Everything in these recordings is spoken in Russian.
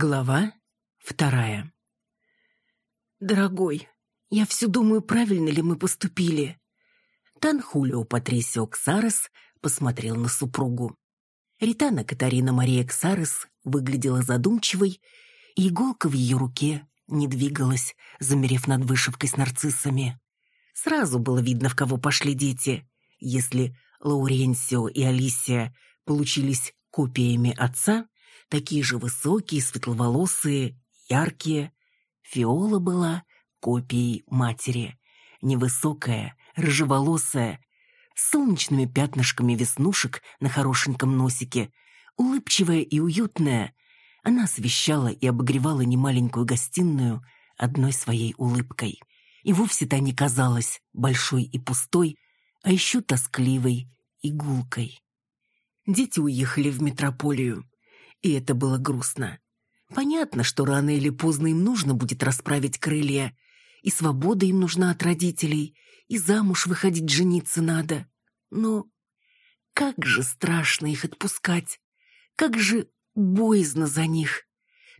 Глава вторая. «Дорогой, я все думаю, правильно ли мы поступили». Танхулио Патрисио Ксарес посмотрел на супругу. Ритана Катарина Мария Ксарес выглядела задумчивой, и иголка в ее руке не двигалась, замерев над вышивкой с нарциссами. Сразу было видно, в кого пошли дети. Если Лауренсио и Алисия получились копиями отца, такие же высокие, светловолосые, яркие. Фиола была копией матери. Невысокая, рыжеволосая, с солнечными пятнышками веснушек на хорошеньком носике, улыбчивая и уютная, она освещала и обогревала немаленькую гостиную одной своей улыбкой. И вовсе та не казалась большой и пустой, а еще тоскливой и гулкой. Дети уехали в метрополию и это было грустно. Понятно, что рано или поздно им нужно будет расправить крылья, и свобода им нужна от родителей, и замуж выходить жениться надо. Но как же страшно их отпускать, как же боязно за них.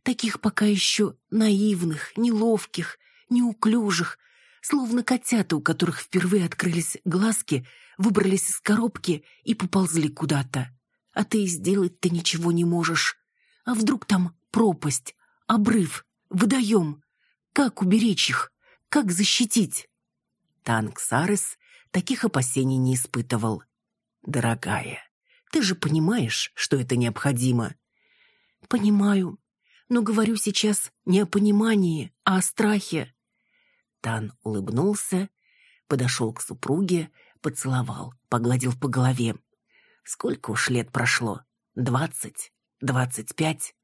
Таких пока еще наивных, неловких, неуклюжих, словно котята, у которых впервые открылись глазки, выбрались из коробки и поползли куда-то а ты сделать-то ничего не можешь. А вдруг там пропасть, обрыв, водоем? Как уберечь их? Как защитить? Танк Сарес таких опасений не испытывал. Дорогая, ты же понимаешь, что это необходимо. Понимаю, но говорю сейчас не о понимании, а о страхе. Тан улыбнулся, подошел к супруге, поцеловал, погладил по голове. Сколько уж лет прошло? Двадцать? Двадцать пять?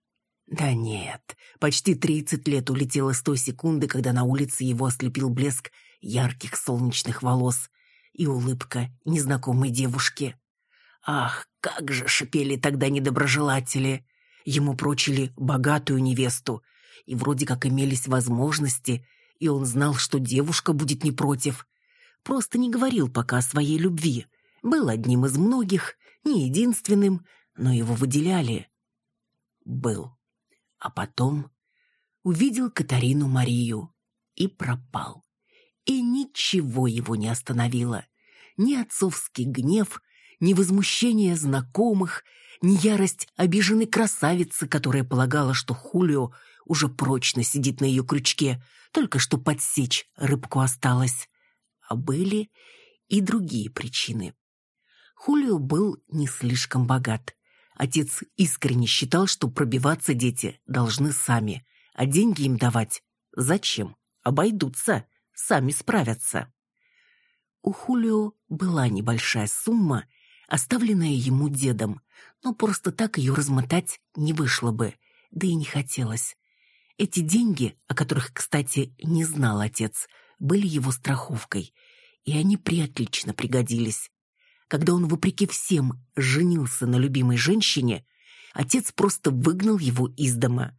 Да нет, почти тридцать лет улетело с той секунды, когда на улице его ослепил блеск ярких солнечных волос и улыбка незнакомой девушки. Ах, как же шипели тогда недоброжелатели! Ему прочили богатую невесту, и вроде как имелись возможности, и он знал, что девушка будет не против. Просто не говорил пока о своей любви. Был одним из многих, не единственным, но его выделяли. Был. А потом увидел Катарину Марию и пропал. И ничего его не остановило. Ни отцовский гнев, ни возмущение знакомых, ни ярость обиженной красавицы, которая полагала, что Хулио уже прочно сидит на ее крючке, только что подсечь рыбку осталось. А были и другие причины. Хулио был не слишком богат. Отец искренне считал, что пробиваться дети должны сами, а деньги им давать зачем? Обойдутся, сами справятся. У Хулио была небольшая сумма, оставленная ему дедом, но просто так ее размотать не вышло бы, да и не хотелось. Эти деньги, о которых, кстати, не знал отец, были его страховкой, и они приотлично пригодились. Когда он, вопреки всем, женился на любимой женщине, отец просто выгнал его из дома.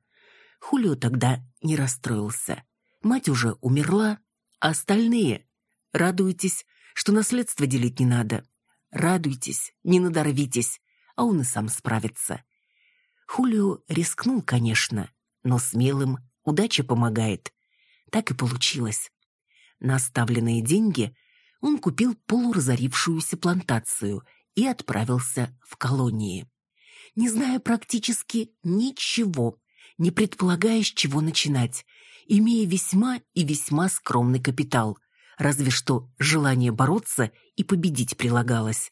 Хулио тогда не расстроился. Мать уже умерла, а остальные... Радуйтесь, что наследство делить не надо. Радуйтесь, не надорвитесь, а он и сам справится. Хулио рискнул, конечно, но смелым удача помогает. Так и получилось. На оставленные деньги он купил полуразорившуюся плантацию и отправился в колонии. Не зная практически ничего, не предполагая, с чего начинать, имея весьма и весьма скромный капитал, разве что желание бороться и победить прилагалось,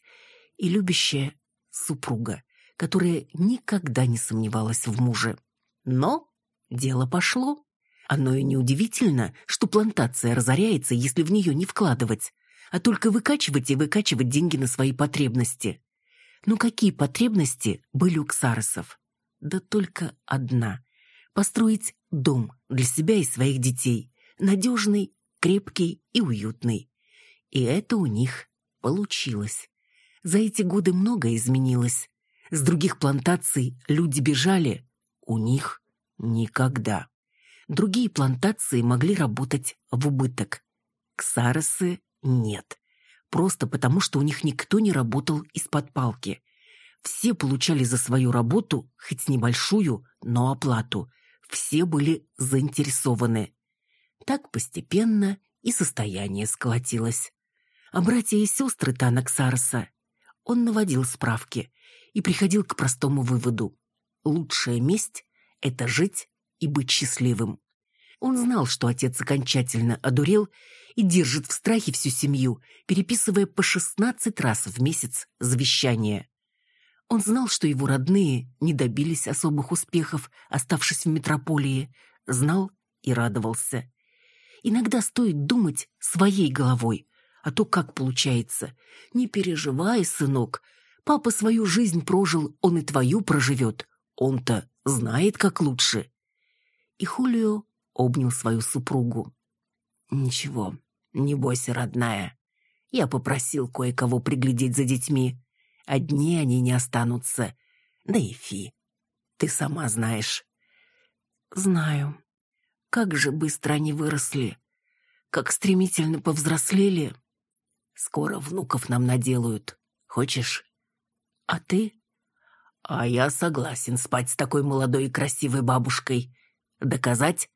и любящая супруга, которая никогда не сомневалась в муже. Но дело пошло. Оно и неудивительно, что плантация разоряется, если в нее не вкладывать а только выкачивать и выкачивать деньги на свои потребности. Ну какие потребности были у ксаросов? Да только одна – построить дом для себя и своих детей, надежный, крепкий и уютный. И это у них получилось. За эти годы многое изменилось. С других плантаций люди бежали, у них никогда. Другие плантации могли работать в убыток. Ксаросы нет. Просто потому, что у них никто не работал из-под палки. Все получали за свою работу, хоть небольшую, но оплату. все были заинтересованы. Так постепенно и состояние сколотилось. А братья и сестры Тана Ксарса он наводил справки и приходил к простому выводу. Лучшая месть — это жить и быть счастливым. Он знал, что отец окончательно одурел и держит в страхе всю семью, переписывая по 16 раз в месяц завещание. Он знал, что его родные не добились особых успехов, оставшись в метрополии, знал и радовался. Иногда стоит думать своей головой, а то как получается. Не переживай, сынок, папа свою жизнь прожил, он и твою проживет. Он-то знает, как лучше. И Хулио обнял свою супругу. «Ничего, не бойся, родная. Я попросил кое-кого приглядеть за детьми. Одни они не останутся. Да и фи. Ты сама знаешь». «Знаю. Как же быстро они выросли. Как стремительно повзрослели. Скоро внуков нам наделают. Хочешь?» «А ты?» «А я согласен спать с такой молодой и красивой бабушкой. Доказать?»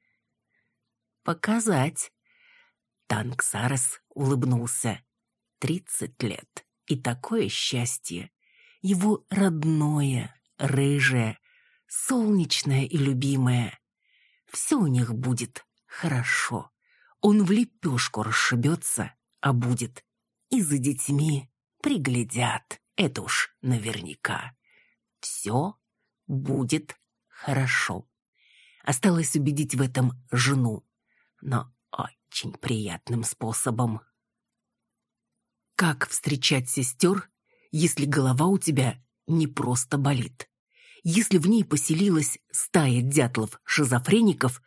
«Показать». Танксарес улыбнулся. «Тридцать лет. И такое счастье. Его родное, рыжее, солнечное и любимое. Все у них будет хорошо. Он в лепешку расшибется, а будет. И за детьми приглядят. Это уж наверняка. Все будет хорошо. Осталось убедить в этом жену, но очень приятным способом. Как встречать сестер, если голова у тебя не просто болит? Если в ней поселилась стая дятлов-шизофреников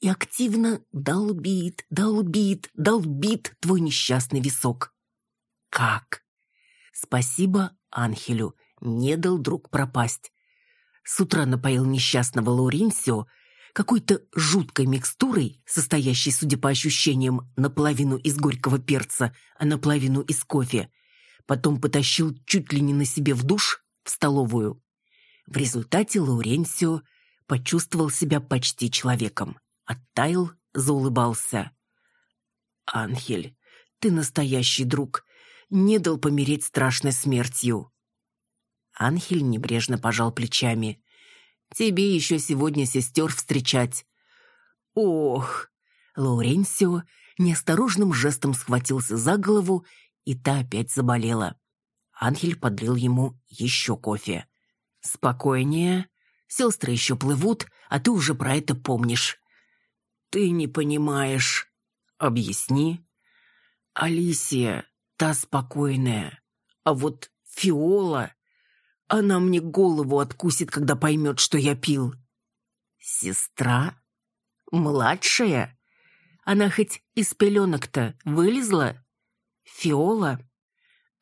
и активно долбит, долбит, долбит твой несчастный висок? Как? Спасибо Анхелю, не дал друг пропасть. С утра напоил несчастного Лауренсио какой-то жуткой микстурой, состоящей, судя по ощущениям, наполовину из горького перца, а наполовину из кофе. Потом потащил чуть ли не на себе в душ, в столовую. В результате Лауренсио почувствовал себя почти человеком. Оттаял, заулыбался. «Анхель, ты настоящий друг не дал помереть страшной смертью. Анхель небрежно пожал плечами. «Тебе еще сегодня сестер встречать». «Ох!» Лауренсио неосторожным жестом схватился за голову, и та опять заболела. Анхель подлил ему еще кофе. «Спокойнее. Сестры еще плывут, а ты уже про это помнишь». «Ты не понимаешь». «Объясни». «Алисия, та спокойная. А вот Фиола... Она мне голову откусит, когда поймет, что я пил. Сестра? Младшая? Она хоть из пеленок-то вылезла? Фиола?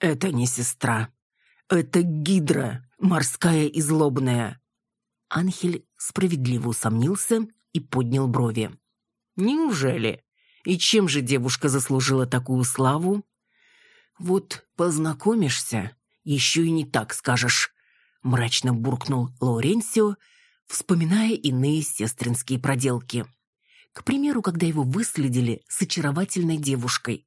Это не сестра. Это гидра, морская и злобная. Анхель справедливо усомнился и поднял брови. Неужели? И чем же девушка заслужила такую славу? «Вот познакомишься, еще и не так скажешь», — мрачно буркнул Лауренсио, вспоминая иные сестринские проделки. К примеру, когда его выследили с очаровательной девушкой.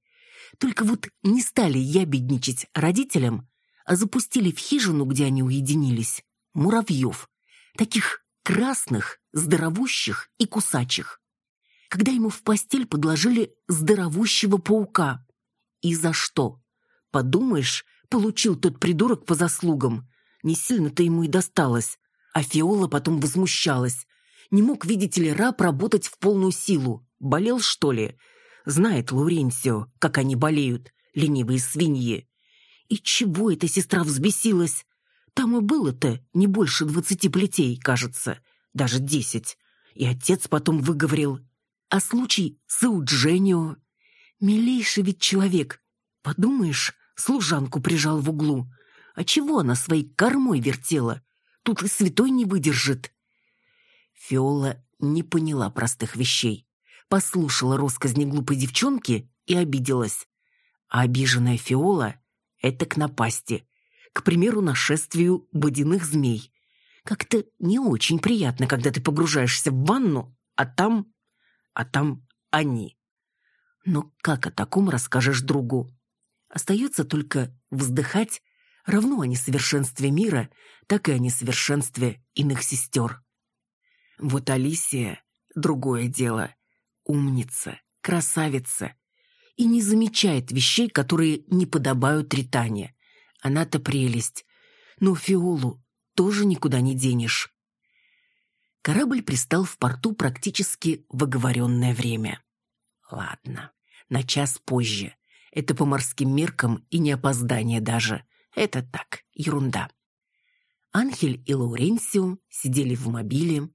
Только вот не стали ябедничать родителям, а запустили в хижину, где они уединились, муравьев. Таких красных, здоровущих и кусачих. Когда ему в постель подложили здоровущего паука. И за что? Подумаешь, получил тот придурок по заслугам. Не сильно-то ему и досталось. А Фиола потом возмущалась. Не мог, видите ли, раб работать в полную силу. Болел, что ли? Знает Лауренсио, как они болеют, ленивые свиньи. И чего эта сестра взбесилась? Там и было-то не больше двадцати плетей, кажется. Даже десять. И отец потом выговорил. А случай с Аудженио? Милейший ведь человек. Подумаешь, служанку прижал в углу. А чего она своей кормой вертела? Тут и святой не выдержит. Фиола не поняла простых вещей. Послушала росказни глупой девчонки и обиделась. А обиженная Фиола — это к напасти. К примеру, нашествию водяных змей. Как-то не очень приятно, когда ты погружаешься в ванну, а там... а там они. Но как о таком расскажешь другу? Остается только вздыхать, равно о несовершенстве мира, так и о несовершенстве иных сестер. Вот Алисия — другое дело. Умница, красавица. И не замечает вещей, которые не подобают Ритане. Она-то прелесть. Но Фиолу тоже никуда не денешь. Корабль пристал в порту практически в оговоренное время. Ладно, на час позже. Это по морским меркам и не опоздание даже. Это так, ерунда. Анхель и Лауренсио сидели в мобиле,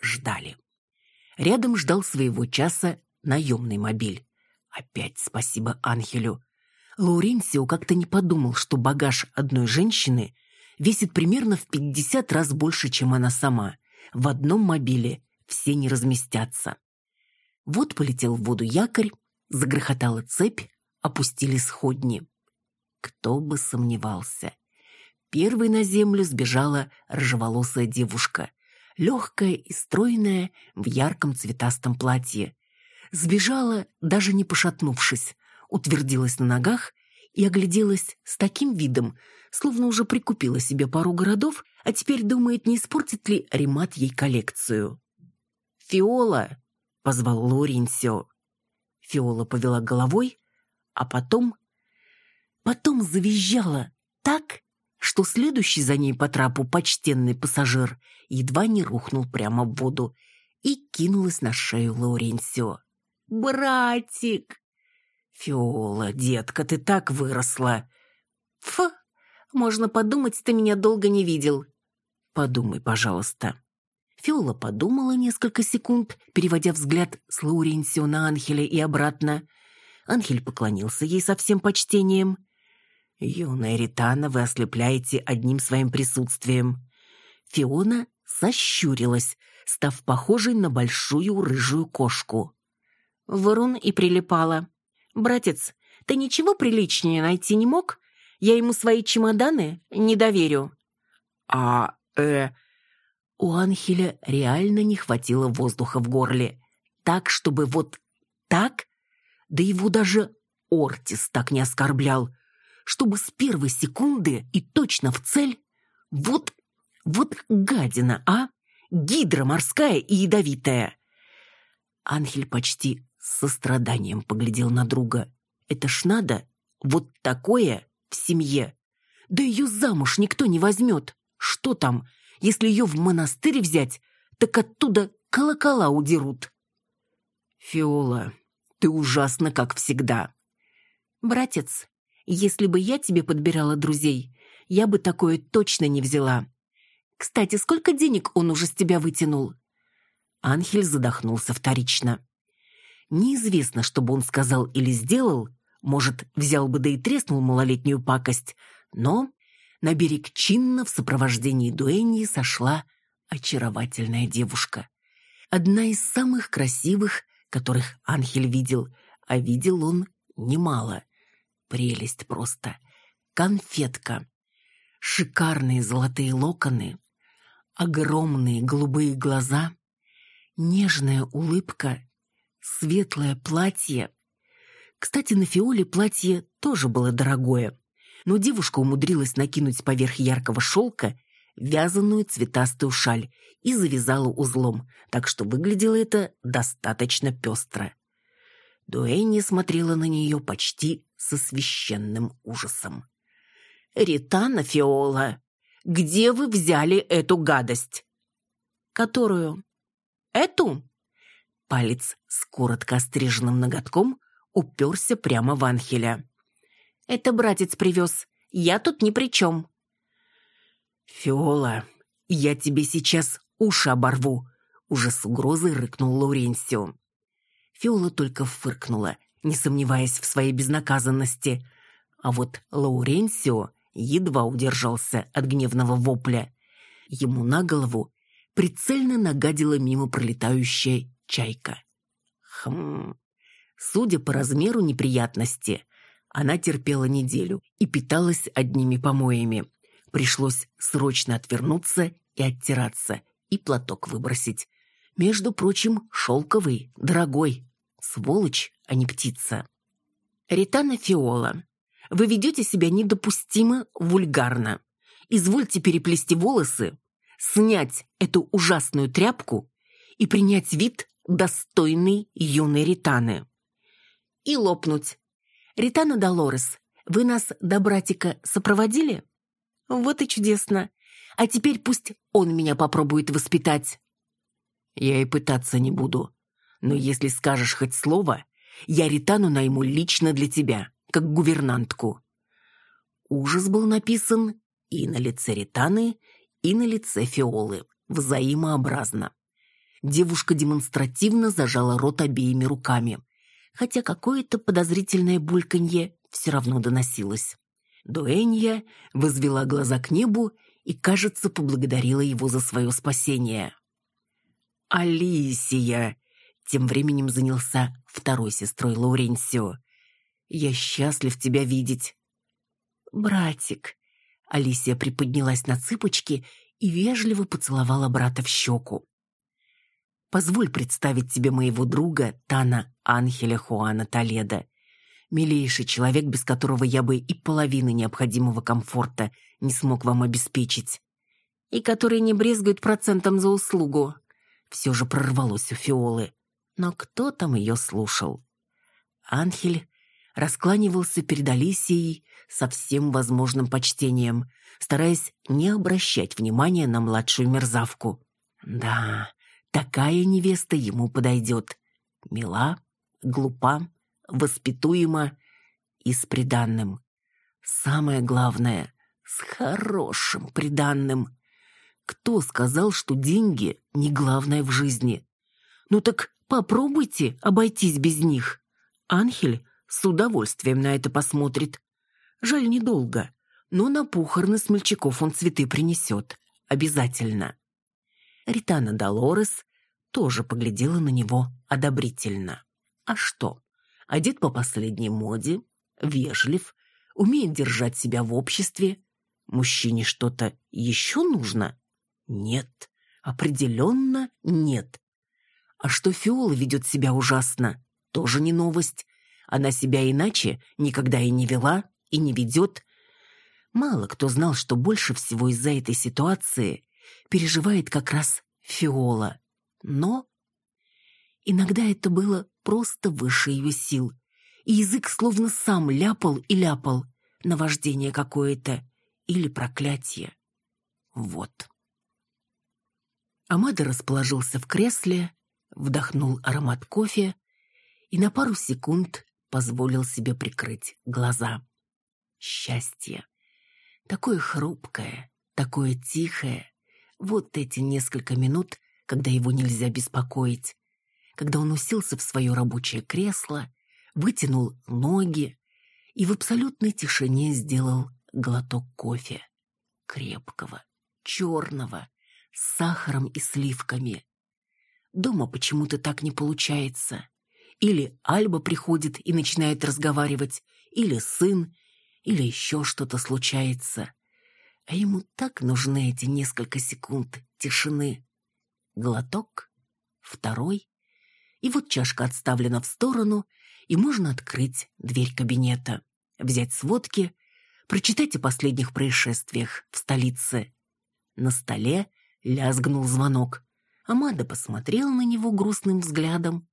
ждали. Рядом ждал своего часа наемный мобиль. Опять спасибо Анхелю. Лауренсио как-то не подумал, что багаж одной женщины весит примерно в 50 раз больше, чем она сама. В одном мобиле все не разместятся. Вот полетел в воду якорь, загрохотала цепь, опустили сходни. Кто бы сомневался. Первой на землю сбежала рыжеволосая девушка, легкая и стройная в ярком цветастом платье. Сбежала, даже не пошатнувшись, утвердилась на ногах и огляделась с таким видом, словно уже прикупила себе пару городов, а теперь думает, не испортит ли Ремат ей коллекцию. «Фиола!» — позвал Лоренсио. Фиола повела головой, а потом... Потом завизжала так, что следующий за ней по трапу почтенный пассажир едва не рухнул прямо в воду и кинулась на шею Лауренсио. «Братик!» «Фиола, детка, ты так выросла!» «Фу! Можно подумать, ты меня долго не видел!» «Подумай, пожалуйста!» Фиола подумала несколько секунд, переводя взгляд с Лауренсио на Анхеля и обратно. Анхель поклонился ей со всем почтением. «Юная Ритана, вы ослепляете одним своим присутствием». Фиона сощурилась, став похожей на большую рыжую кошку. Ворон и прилипала. «Братец, ты ничего приличнее найти не мог? Я ему свои чемоданы не доверю». «А, э...» У Анхеля реально не хватило воздуха в горле. Так, чтобы вот так? Да его даже Ортис так не оскорблял чтобы с первой секунды и точно в цель... Вот, вот гадина, а? Гидра морская и ядовитая. Анхель почти с состраданием поглядел на друга. Это ж надо, вот такое в семье. Да ее замуж никто не возьмет. Что там, если ее в монастырь взять, так оттуда колокола удерут. Фиола, ты ужасна, как всегда. Братец, если бы я тебе подбирала друзей, я бы такое точно не взяла. Кстати, сколько денег он уже с тебя вытянул?» Анхель задохнулся вторично. Неизвестно, что бы он сказал или сделал, может, взял бы да и треснул малолетнюю пакость, но на берег чинно в сопровождении дуэньи сошла очаровательная девушка. Одна из самых красивых, которых Анхель видел, а видел он немало. Прелесть просто. Конфетка. Шикарные золотые локоны. Огромные голубые глаза. Нежная улыбка. Светлое платье. Кстати, на Фиоле платье тоже было дорогое. Но девушка умудрилась накинуть поверх яркого шелка вязаную цветастую шаль и завязала узлом, так что выглядело это достаточно пестро. Дуэнни смотрела на нее почти со священным ужасом. «Ритана Фиола, где вы взяли эту гадость?» «Которую?» «Эту?» Палец с коротко остриженным ноготком уперся прямо в Анхеля. «Это братец привез. Я тут ни при чем». «Фиола, я тебе сейчас уши оборву», — уже с угрозой рыкнул Лауренсио. Фиола только фыркнула, не сомневаясь в своей безнаказанности. А вот Лауренсио едва удержался от гневного вопля. Ему на голову прицельно нагадила мимо пролетающая чайка. Хм... Судя по размеру неприятности, она терпела неделю и питалась одними помоями. Пришлось срочно отвернуться и оттираться, и платок выбросить. Между прочим, шелковый, дорогой. Сволочь, а не птица. Ритана Фиола, вы ведете себя недопустимо вульгарно. Извольте переплести волосы, снять эту ужасную тряпку и принять вид достойный юной Ританы. И лопнуть. Ритана Долорес, вы нас до братика сопроводили? Вот и чудесно. А теперь пусть он меня попробует воспитать. Я и пытаться не буду. Но если скажешь хоть слово, я Ритану найму лично для тебя, как гувернантку. Ужас был написан и на лице Ританы, и на лице Фиолы, взаимообразно. Девушка демонстративно зажала рот обеими руками, хотя какое-то подозрительное бульканье все равно доносилось. Дуэнья возвела глаза к небу и, кажется, поблагодарила его за свое спасение. «Алисия!» — тем временем занялся второй сестрой Лауренсио. «Я счастлив тебя видеть». «Братик!» — Алисия приподнялась на цыпочки и вежливо поцеловала брата в щеку. «Позволь представить тебе моего друга Тана Анхеля Хуана Толеда милейший человек, без которого я бы и половины необходимого комфорта не смог вам обеспечить. И который не брезгует процентом за услугу. Все же прорвалось у Фиолы. Но кто там ее слушал? Анхель раскланивался перед Алисией со всем возможным почтением, стараясь не обращать внимания на младшую мерзавку. Да, такая невеста ему подойдет. Мила, глупа, воспитуема и с приданным. Самое главное, с хорошим приданным. Кто сказал, что деньги не главное в жизни? Ну так попробуйте обойтись без них. Анхель с удовольствием на это посмотрит. Жаль, недолго, но на похороны смельчаков он цветы принесет. Обязательно. Ритана Долорес тоже поглядела на него одобрительно. А что? одет по последней моде, вежлив, умеет держать себя в обществе. Мужчине что-то еще нужно? Нет, определенно нет. А что Фиола ведет себя ужасно, тоже не новость. Она себя иначе никогда и не вела, и не ведет. Мало кто знал, что больше всего из-за этой ситуации переживает как раз Фиола. Но иногда это было просто выше ее сил. И язык словно сам ляпал и ляпал. Наваждение какое-то или проклятие. Вот. Амада расположился в кресле, вдохнул аромат кофе и на пару секунд позволил себе прикрыть глаза. Счастье. Такое хрупкое, такое тихое. Вот эти несколько минут, когда его нельзя беспокоить, когда он уселся в свое рабочее кресло, вытянул ноги и в абсолютной тишине сделал глоток кофе. Крепкого, черного, с сахаром и сливками. Дома почему-то так не получается. Или Альба приходит и начинает разговаривать, или сын, или еще что-то случается. А ему так нужны эти несколько секунд тишины. Глоток, второй, и вот чашка отставлена в сторону, и можно открыть дверь кабинета, взять сводки, прочитать о последних происшествиях в столице. На столе лязгнул звонок. Амада посмотрел на него грустным взглядом.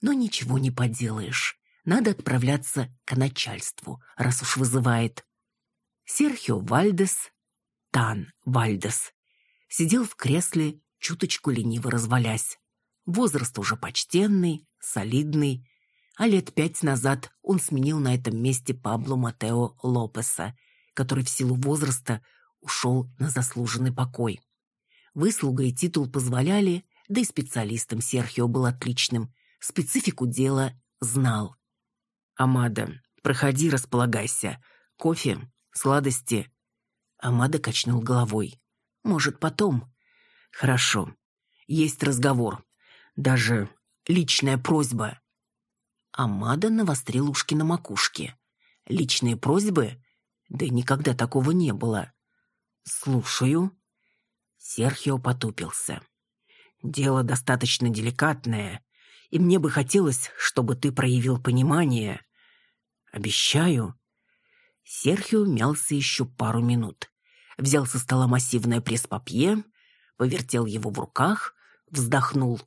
Но ничего не поделаешь. Надо отправляться к начальству, раз уж вызывает. Серхио Вальдес, Тан Вальдес, сидел в кресле, чуточку лениво развалясь. Возраст уже почтенный, солидный, а лет пять назад он сменил на этом месте Пабло Матео Лопеса, который в силу возраста ушел на заслуженный покой. Выслуга и титул позволяли, да и специалистом Серхио был отличным, специфику дела знал. «Амада, проходи, располагайся. Кофе, сладости». Амада качнул головой. «Может, потом?» «Хорошо. Есть разговор даже личная просьба. Амада навострил ушки на макушке. Личные просьбы? Да никогда такого не было. Слушаю. Серхио потупился. «Дело достаточно деликатное, и мне бы хотелось, чтобы ты проявил понимание. Обещаю». Серхио мялся еще пару минут. Взял со стола массивное пресс-папье, повертел его в руках, вздохнул.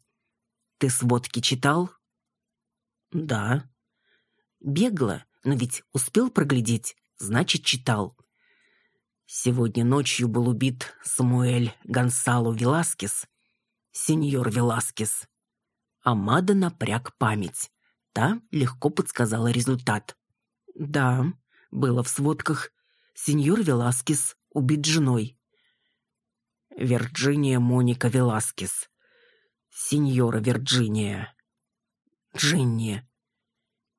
«Ты сводки читал?» «Да». «Бегло, но ведь успел проглядеть, значит, читал». Сегодня ночью был убит Самуэль Гонсало Веласкес, сеньор Веласкес. Амада напряг память. Та легко подсказала результат. Да, было в сводках. Сеньор Веласкес убит женой. Вирджиния Моника Веласкес. Сеньора Вирджиния. Джинни.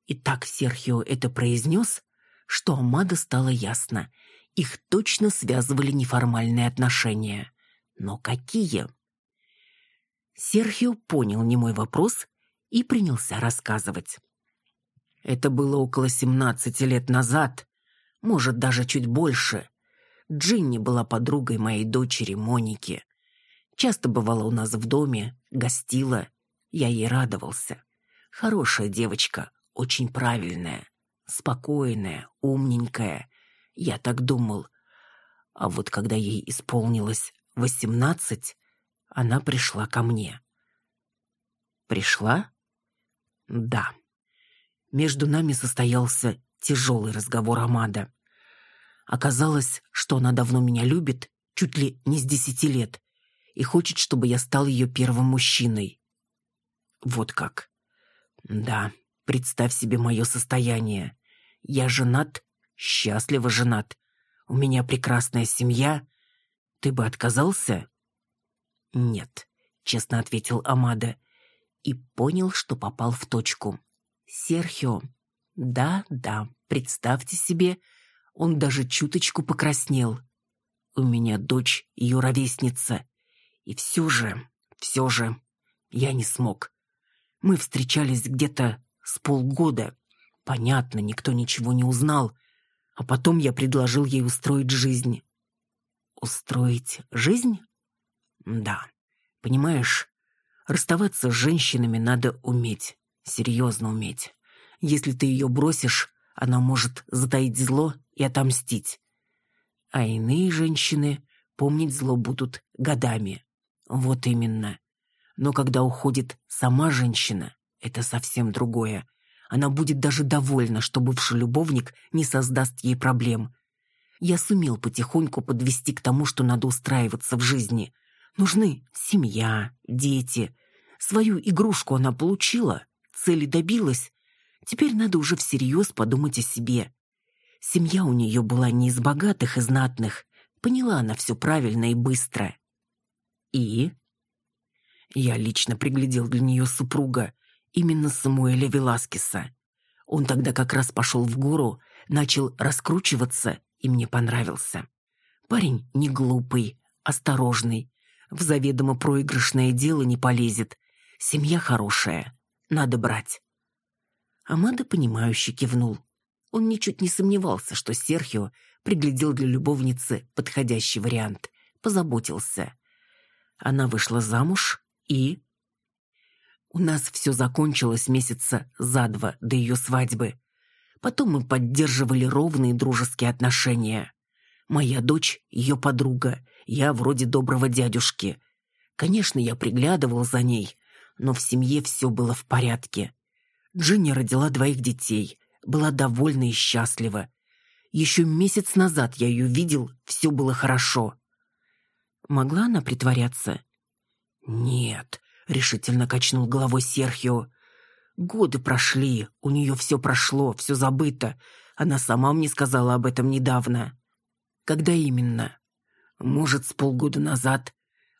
И так Серхио это произнес, что Амада стало ясно. Их точно связывали неформальные отношения. Но какие? Серхио понял немой вопрос и принялся рассказывать. Это было около семнадцати лет назад, может, даже чуть больше. Джинни была подругой моей дочери Моники. Часто бывала у нас в доме, гостила. Я ей радовался. Хорошая девочка, очень правильная, спокойная, умненькая. Я так думал. А вот когда ей исполнилось восемнадцать, она пришла ко мне. Пришла? Да. Между нами состоялся тяжелый разговор Амада. Оказалось, что она давно меня любит, чуть ли не с десяти лет, и хочет, чтобы я стал ее первым мужчиной. Вот как. Да, представь себе мое состояние. Я женат, счастливо женат. У меня прекрасная семья. Ты бы отказался? «Нет», — честно ответил Амада и понял, что попал в точку. «Серхио, да-да, представьте себе, он даже чуточку покраснел. У меня дочь, ее ровесница. И все же, все же, я не смог. Мы встречались где-то с полгода. Понятно, никто ничего не узнал. А потом я предложил ей устроить жизнь. Устроить жизнь? Да, понимаешь, расставаться с женщинами надо уметь, серьезно уметь. Если ты ее бросишь, она может затаить зло и отомстить. А иные женщины помнить зло будут годами. Вот именно. Но когда уходит сама женщина, это совсем другое. Она будет даже довольна, что бывший любовник не создаст ей проблем. Я сумел потихоньку подвести к тому, что надо устраиваться в жизни – Нужны семья, дети. Свою игрушку она получила, цели добилась. Теперь надо уже всерьез подумать о себе. Семья у нее была не из богатых и знатных. Поняла она все правильно и быстро. И? Я лично приглядел для нее супруга, именно Самуэля Веласкеса. Он тогда как раз пошел в гору, начал раскручиваться, и мне понравился. Парень не глупый, осторожный, в заведомо проигрышное дело не полезет. Семья хорошая. Надо брать. Амада, понимающе кивнул. Он ничуть не сомневался, что Серхио приглядел для любовницы подходящий вариант. Позаботился. Она вышла замуж и... У нас все закончилось месяца за два до ее свадьбы. Потом мы поддерживали ровные дружеские отношения. Моя дочь — ее подруга, я вроде доброго дядюшки. Конечно, я приглядывал за ней, но в семье все было в порядке. Джинни родила двоих детей, была довольна и счастлива. Еще месяц назад я ее видел, все было хорошо. Могла она притворяться? Нет, решительно качнул головой Серхио. Годы прошли, у нее все прошло, все забыто. Она сама мне сказала об этом недавно. Когда именно? Может, с полгода назад.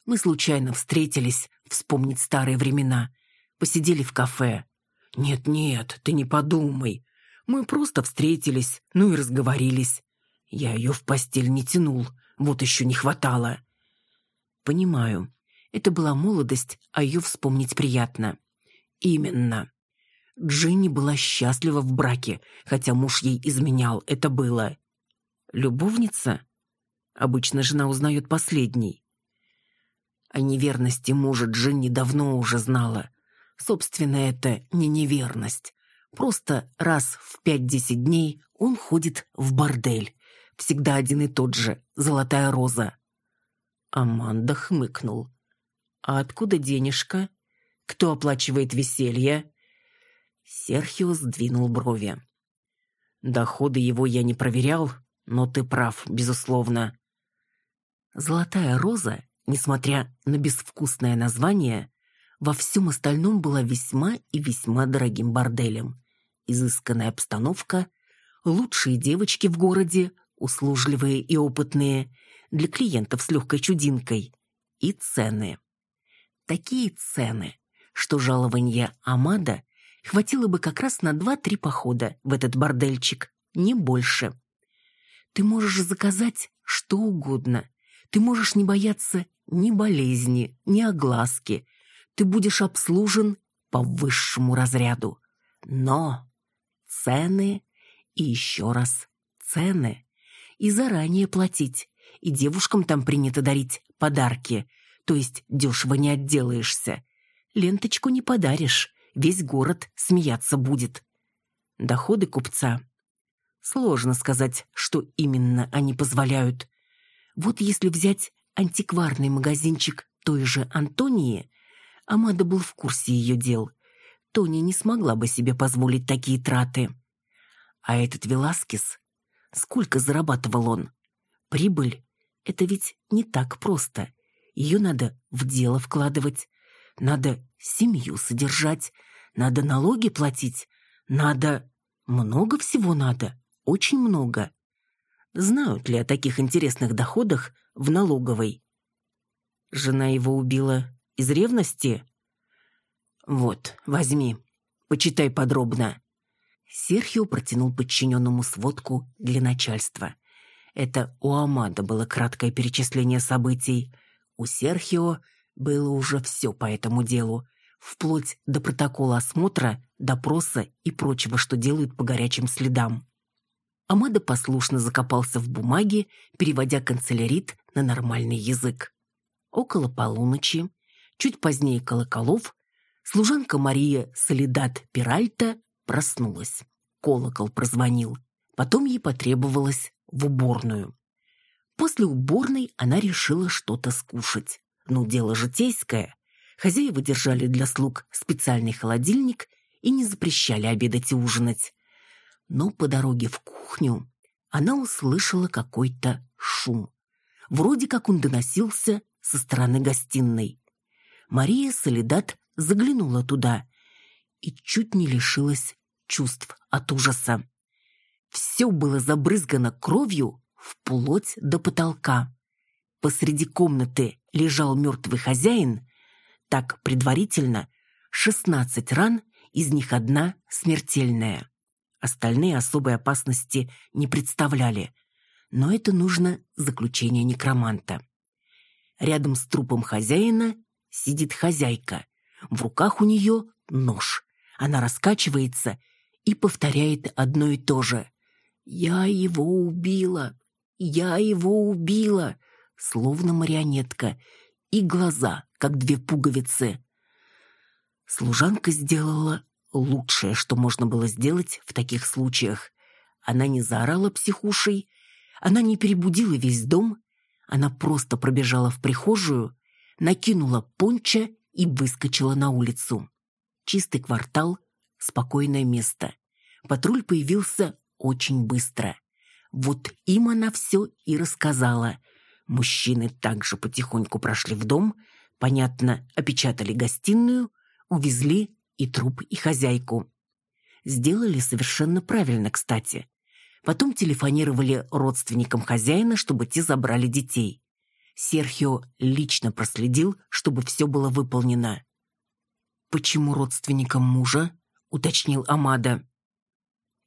Мы случайно встретились, вспомнить старые времена. Посидели в кафе. Нет-нет, ты не подумай. Мы просто встретились, ну и разговорились. Я ее в постель не тянул, вот еще не хватало. Понимаю. Это была молодость, а ее вспомнить приятно. Именно. Джинни была счастлива в браке, хотя муж ей изменял, это было. Любовница? Обычно жена узнает последней. О неверности мужа Джинни давно уже знала. Собственно, это не неверность. Просто раз в пять-десять дней он ходит в бордель. Всегда один и тот же, золотая роза. Аманда хмыкнул. «А откуда денежка? Кто оплачивает веселье?» Серхио сдвинул брови. «Доходы его я не проверял, но ты прав, безусловно». «Золотая роза», несмотря на безвкусное название, во всем остальном была весьма и весьма дорогим борделем. Изысканная обстановка, лучшие девочки в городе, услужливые и опытные, для клиентов с легкой чудинкой, и цены. Такие цены, что жалование Амада хватило бы как раз на два-три похода в этот бордельчик, не больше. Ты можешь заказать что угодно. Ты можешь не бояться ни болезни, ни огласки, ты будешь обслужен по высшему разряду. Но цены и еще раз цены. И заранее платить. И девушкам там принято дарить подарки. То есть дешево не отделаешься. Ленточку не подаришь. Весь город смеяться будет. Доходы купца. Сложно сказать, что именно они позволяют. Вот если взять антикварный магазинчик той же Антонии, Амада был в курсе ее дел. Тони не смогла бы себе позволить такие траты. А этот Веласкес, сколько зарабатывал он? Прибыль — это ведь не так просто. Ее надо в дело вкладывать, надо семью содержать, надо налоги платить, надо... Много всего надо, очень много. Знают ли о таких интересных доходах в налоговой? Жена его убила из ревности? Вот, возьми, почитай подробно. Серхио протянул подчиненному сводку для начальства. Это у Амада было краткое перечисление событий. У Серхио было уже все по этому делу, вплоть до протокола осмотра, допроса и прочего, что делают по горячим следам. Амада послушно закопался в бумаге, переводя канцелярит на нормальный язык. Около полуночи Чуть позднее колоколов служанка Мария Солидат Пиральта проснулась. Колокол прозвонил. Потом ей потребовалось в уборную. После уборной она решила что-то скушать. Ну, дело житейское. Хозяева держали для слуг специальный холодильник и не запрещали обедать и ужинать. Но по дороге в кухню она услышала какой-то шум. Вроде как он доносился со стороны гостиной. Мария Солидат заглянула туда и чуть не лишилась чувств от ужаса. Все было забрызгано кровью вплоть до потолка. Посреди комнаты лежал мертвый хозяин, так предварительно, шестнадцать ран, из них одна смертельная. Остальные особой опасности не представляли, но это нужно заключение некроманта. Рядом с трупом хозяина сидит хозяйка. В руках у нее нож. Она раскачивается и повторяет одно и то же. «Я его убила! Я его убила!» Словно марионетка. И глаза, как две пуговицы. Служанка сделала лучшее, что можно было сделать в таких случаях. Она не заорала психушей, она не перебудила весь дом, она просто пробежала в прихожую накинула понча и выскочила на улицу. Чистый квартал, спокойное место. Патруль появился очень быстро. Вот им она все и рассказала. Мужчины также потихоньку прошли в дом, понятно, опечатали гостиную, увезли и труп, и хозяйку. Сделали совершенно правильно, кстати. Потом телефонировали родственникам хозяина, чтобы те забрали детей. Серхио лично проследил, чтобы все было выполнено. «Почему родственникам мужа?» — уточнил Амада.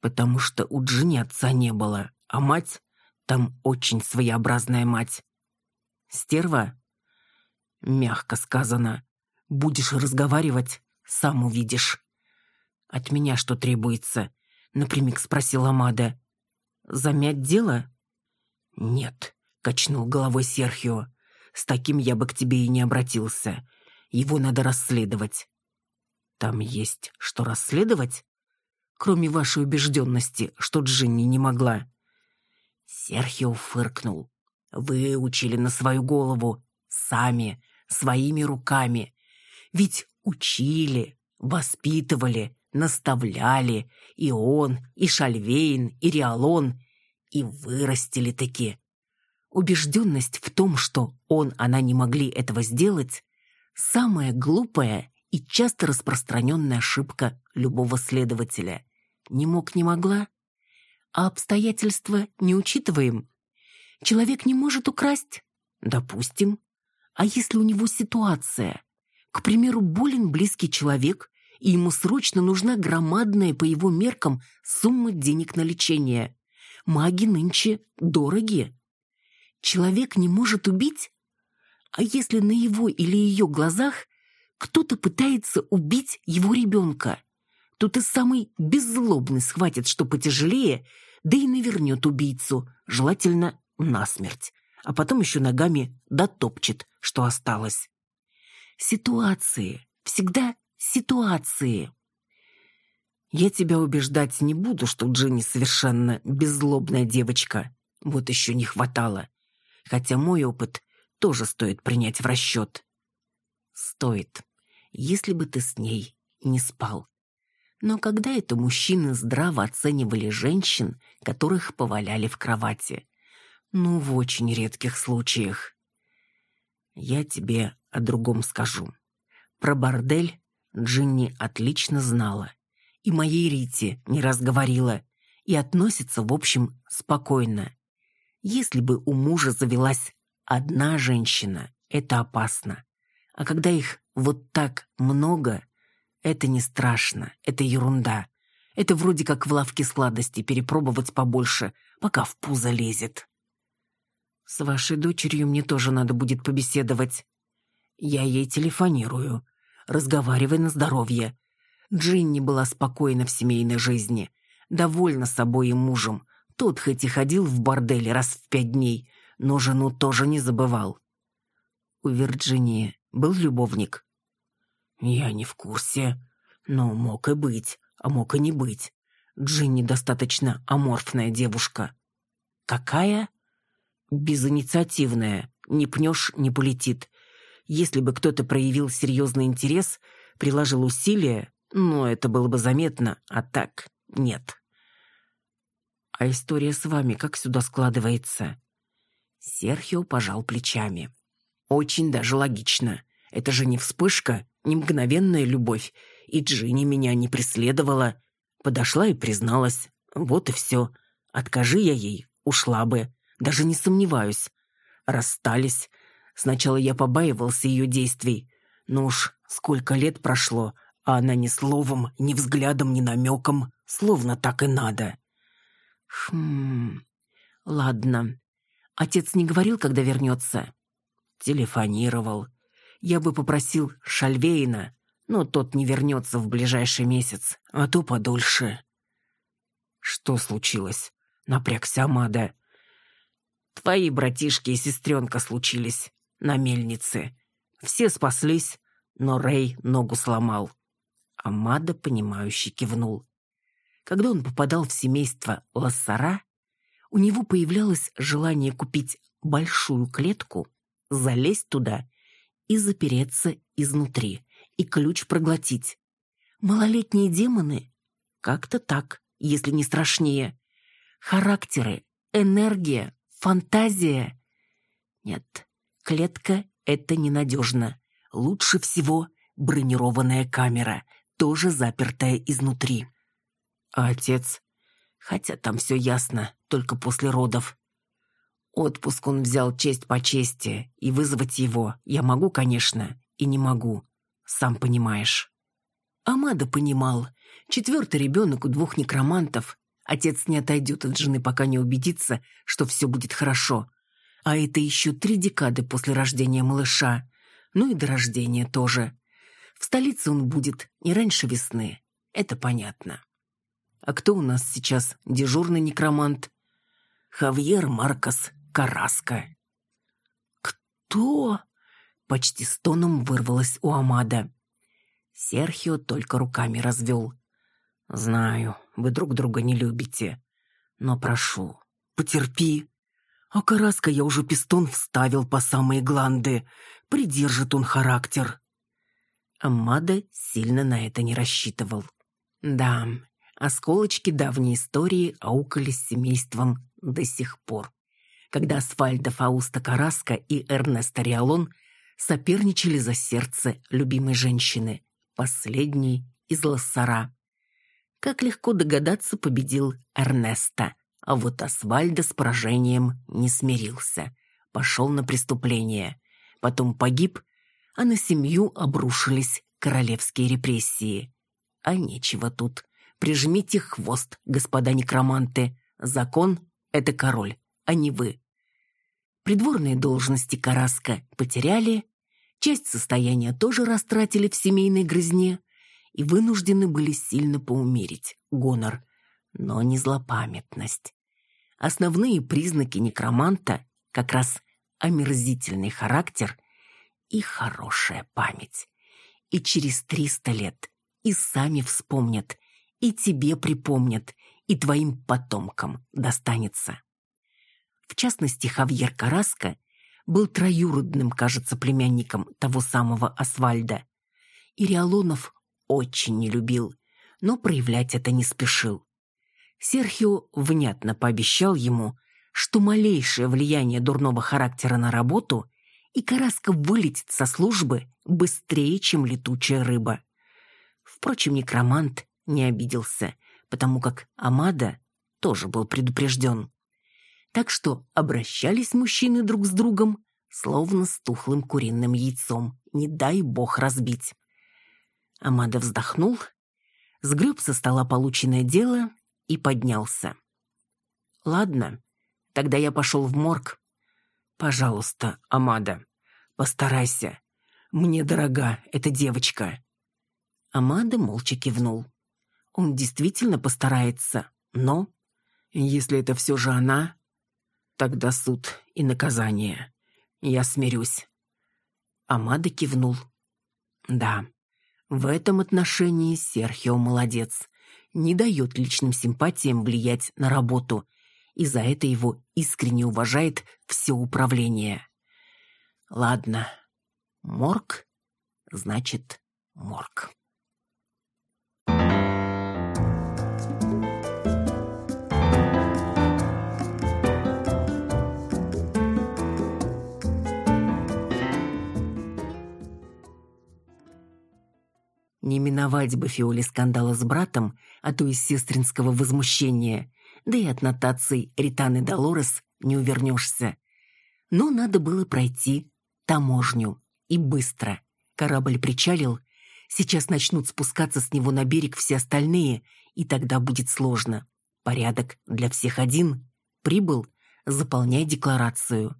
«Потому что у Джинни отца не было, а мать там очень своеобразная мать. Стерва? Мягко сказано. Будешь разговаривать, сам увидишь. От меня что требуется? Напрямик спросил Амада. Замять дело? Нет. — качнул головой Серхио. С таким я бы к тебе и не обратился. Его надо расследовать». «Там есть что расследовать?» «Кроме вашей убежденности, что Джинни не могла». Серхио фыркнул. «Вы учили на свою голову. Сами, своими руками. Ведь учили, воспитывали, наставляли и он, и Шальвейн, и Риалон, и вырастили таки. Убежденность в том, что он, она не могли этого сделать, самая глупая и часто распространенная ошибка любого следователя. Не мог, не могла. А обстоятельства не учитываем. Человек не может украсть? Допустим. А если у него ситуация? К примеру, болен близкий человек, и ему срочно нужна громадная по его меркам сумма денег на лечение. Маги нынче дороги. Человек не может убить? А если на его или ее глазах кто-то пытается убить его ребенка? Тут и самый беззлобный схватит, что потяжелее, да и навернет убийцу, желательно насмерть, а потом еще ногами дотопчет, что осталось. Ситуации, всегда ситуации. Я тебя убеждать не буду, что Джинни совершенно беззлобная девочка. Вот еще не хватало. Хотя мой опыт тоже стоит принять в расчет. Стоит, если бы ты с ней не спал. Но когда это мужчины здраво оценивали женщин, которых поваляли в кровати? Ну, в очень редких случаях. Я тебе о другом скажу. Про бордель Джинни отлично знала. И моей Рите не раз говорила. И относится, в общем, спокойно. Если бы у мужа завелась одна женщина, это опасно. А когда их вот так много, это не страшно, это ерунда. Это вроде как в лавке сладости перепробовать побольше, пока в пузо лезет. С вашей дочерью мне тоже надо будет побеседовать. Я ей телефонирую. Разговаривай на здоровье. Джинни была спокойна в семейной жизни, довольна собой и мужем. Тот хоть и ходил в бордель раз в пять дней, но жену тоже не забывал. У Вирджинии был любовник? Я не в курсе. Но мог и быть, а мог и не быть. Джинни достаточно аморфная девушка. Какая? Безинициативная. Не пнешь, не полетит. Если бы кто-то проявил серьезный интерес, приложил усилия, ну, это было бы заметно, а так нет. А история с вами как сюда складывается? Серхио пожал плечами. Очень даже логично. Это же не вспышка, не мгновенная любовь. И Джинни меня не преследовала. Подошла и призналась. Вот и все. Откажи я ей, ушла бы. Даже не сомневаюсь. Расстались. Сначала я побаивался ее действий, но уж сколько лет прошло, а она ни словом, ни взглядом, ни намеком, словно так и надо. Хм, ладно. Отец не говорил, когда вернется? Телефонировал. Я бы попросил Шальвейна, но тот не вернется в ближайший месяц, а то подольше. Что случилось? Напрягся Амада. Твои братишки и сестренка случились на мельнице. Все спаслись, но Рэй ногу сломал. Амада, понимающе кивнул. Когда он попадал в семейство Лассара, у него появлялось желание купить большую клетку, залезть туда и запереться изнутри, и ключ проглотить. Малолетние демоны? Как-то так, если не страшнее. Характеры, энергия, фантазия. Нет, Клетка — это ненадежно. Лучше всего бронированная камера, тоже запертая изнутри. А отец? Хотя там все ясно, только после родов. Отпуск он взял честь по чести, и вызвать его я могу, конечно, и не могу. Сам понимаешь. Амада понимал. Четвертый ребенок у двух некромантов. Отец не отойдет от жены, пока не убедится, что все будет хорошо. А это еще три декады после рождения малыша. Ну и до рождения тоже. В столице он будет не раньше весны. Это понятно. А кто у нас сейчас дежурный некромант? Хавьер Маркос Караска. «Что?» — почти стоном вырвалось у Амада. Серхио только руками развел. «Знаю, вы друг друга не любите. Но прошу, потерпи. А Караска я уже пистон вставил по самые гланды. Придержит он характер». Амада сильно на это не рассчитывал. Да, осколочки давней истории аукались семейством до сих пор. Когда Асфальдо Фауста Караска и Эрнесто Риалон соперничали за сердце любимой женщины, последней из Лассара. Как легко догадаться, победил Эрнесто, а вот Асфальдо с поражением не смирился. Пошел на преступление. Потом погиб а на семью обрушились королевские репрессии. А нечего тут. Прижмите хвост, господа некроманты. Закон — это король, а не вы. Придворные должности Караска потеряли, часть состояния тоже растратили в семейной грызне и вынуждены были сильно поумерить гонор, но не злопамятность. Основные признаки некроманта — как раз омерзительный характер и хорошая память. И через триста лет и сами вспомнят, и тебе припомнят, и твоим потомкам достанется. В частности, Хавьер Караско был троюродным, кажется, племянником того самого Асвальда. И Риалонов очень не любил, но проявлять это не спешил. Серхио внятно пообещал ему, что малейшее влияние дурного характера на работу и Караска вылетит со службы быстрее, чем летучая рыба. Впрочем, некромант не обиделся, потому как Амада тоже был предупрежден. Так что обращались мужчины друг с другом, словно с тухлым куриным яйцом, не дай бог разбить. Амада вздохнул, сгреб со стола полученное дело и поднялся. «Ладно, тогда я пошел в морг. «Пожалуйста, Амада, постарайся. Мне дорога эта девочка». Амада молча кивнул. Он действительно постарается, но... Если это все же она, тогда суд и наказание. Я смирюсь. Амада кивнул. Да, в этом отношении Серхио молодец. Не дает личным симпатиям влиять на работу – и за это его искренне уважает все управление. Ладно, морг значит морг. Не миновать бы Фиоле скандала с братом, а то и сестринского возмущения да и от нотаций Ританы Долорес не увернешься. Но надо было пройти таможню. И быстро. Корабль причалил. Сейчас начнут спускаться с него на берег все остальные, и тогда будет сложно. Порядок для всех один. Прибыл, заполняй декларацию.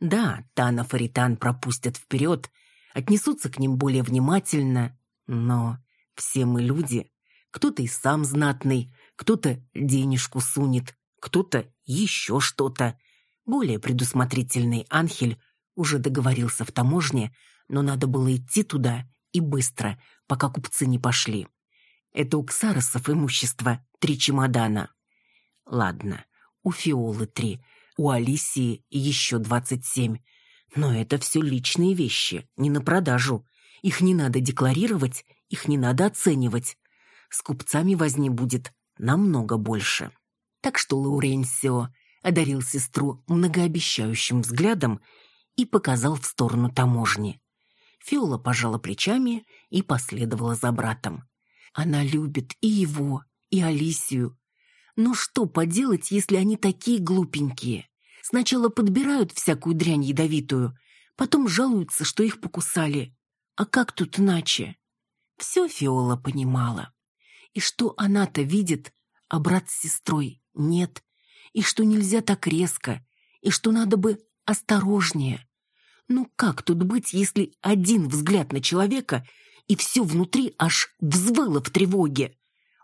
Да, Танов и Ритан пропустят вперед, отнесутся к ним более внимательно, но все мы люди. Кто-то и сам знатный, кто-то денежку сунет, кто-то еще что-то. Более предусмотрительный Анхель уже договорился в таможне, но надо было идти туда и быстро, пока купцы не пошли. Это у Ксаросов имущество три чемодана. Ладно, у Фиолы три, у Алисии еще двадцать семь. Но это все личные вещи, не на продажу. Их не надо декларировать, их не надо оценивать. С купцами возни будет намного больше. Так что Лауренсио одарил сестру многообещающим взглядом и показал в сторону таможни. Фиола пожала плечами и последовала за братом. Она любит и его, и Алисию. Но что поделать, если они такие глупенькие? Сначала подбирают всякую дрянь ядовитую, потом жалуются, что их покусали. А как тут иначе? Все Фиола понимала и что она-то видит, а брат с сестрой нет, и что нельзя так резко, и что надо бы осторожнее. Ну как тут быть, если один взгляд на человека, и все внутри аж взвыло в тревоге?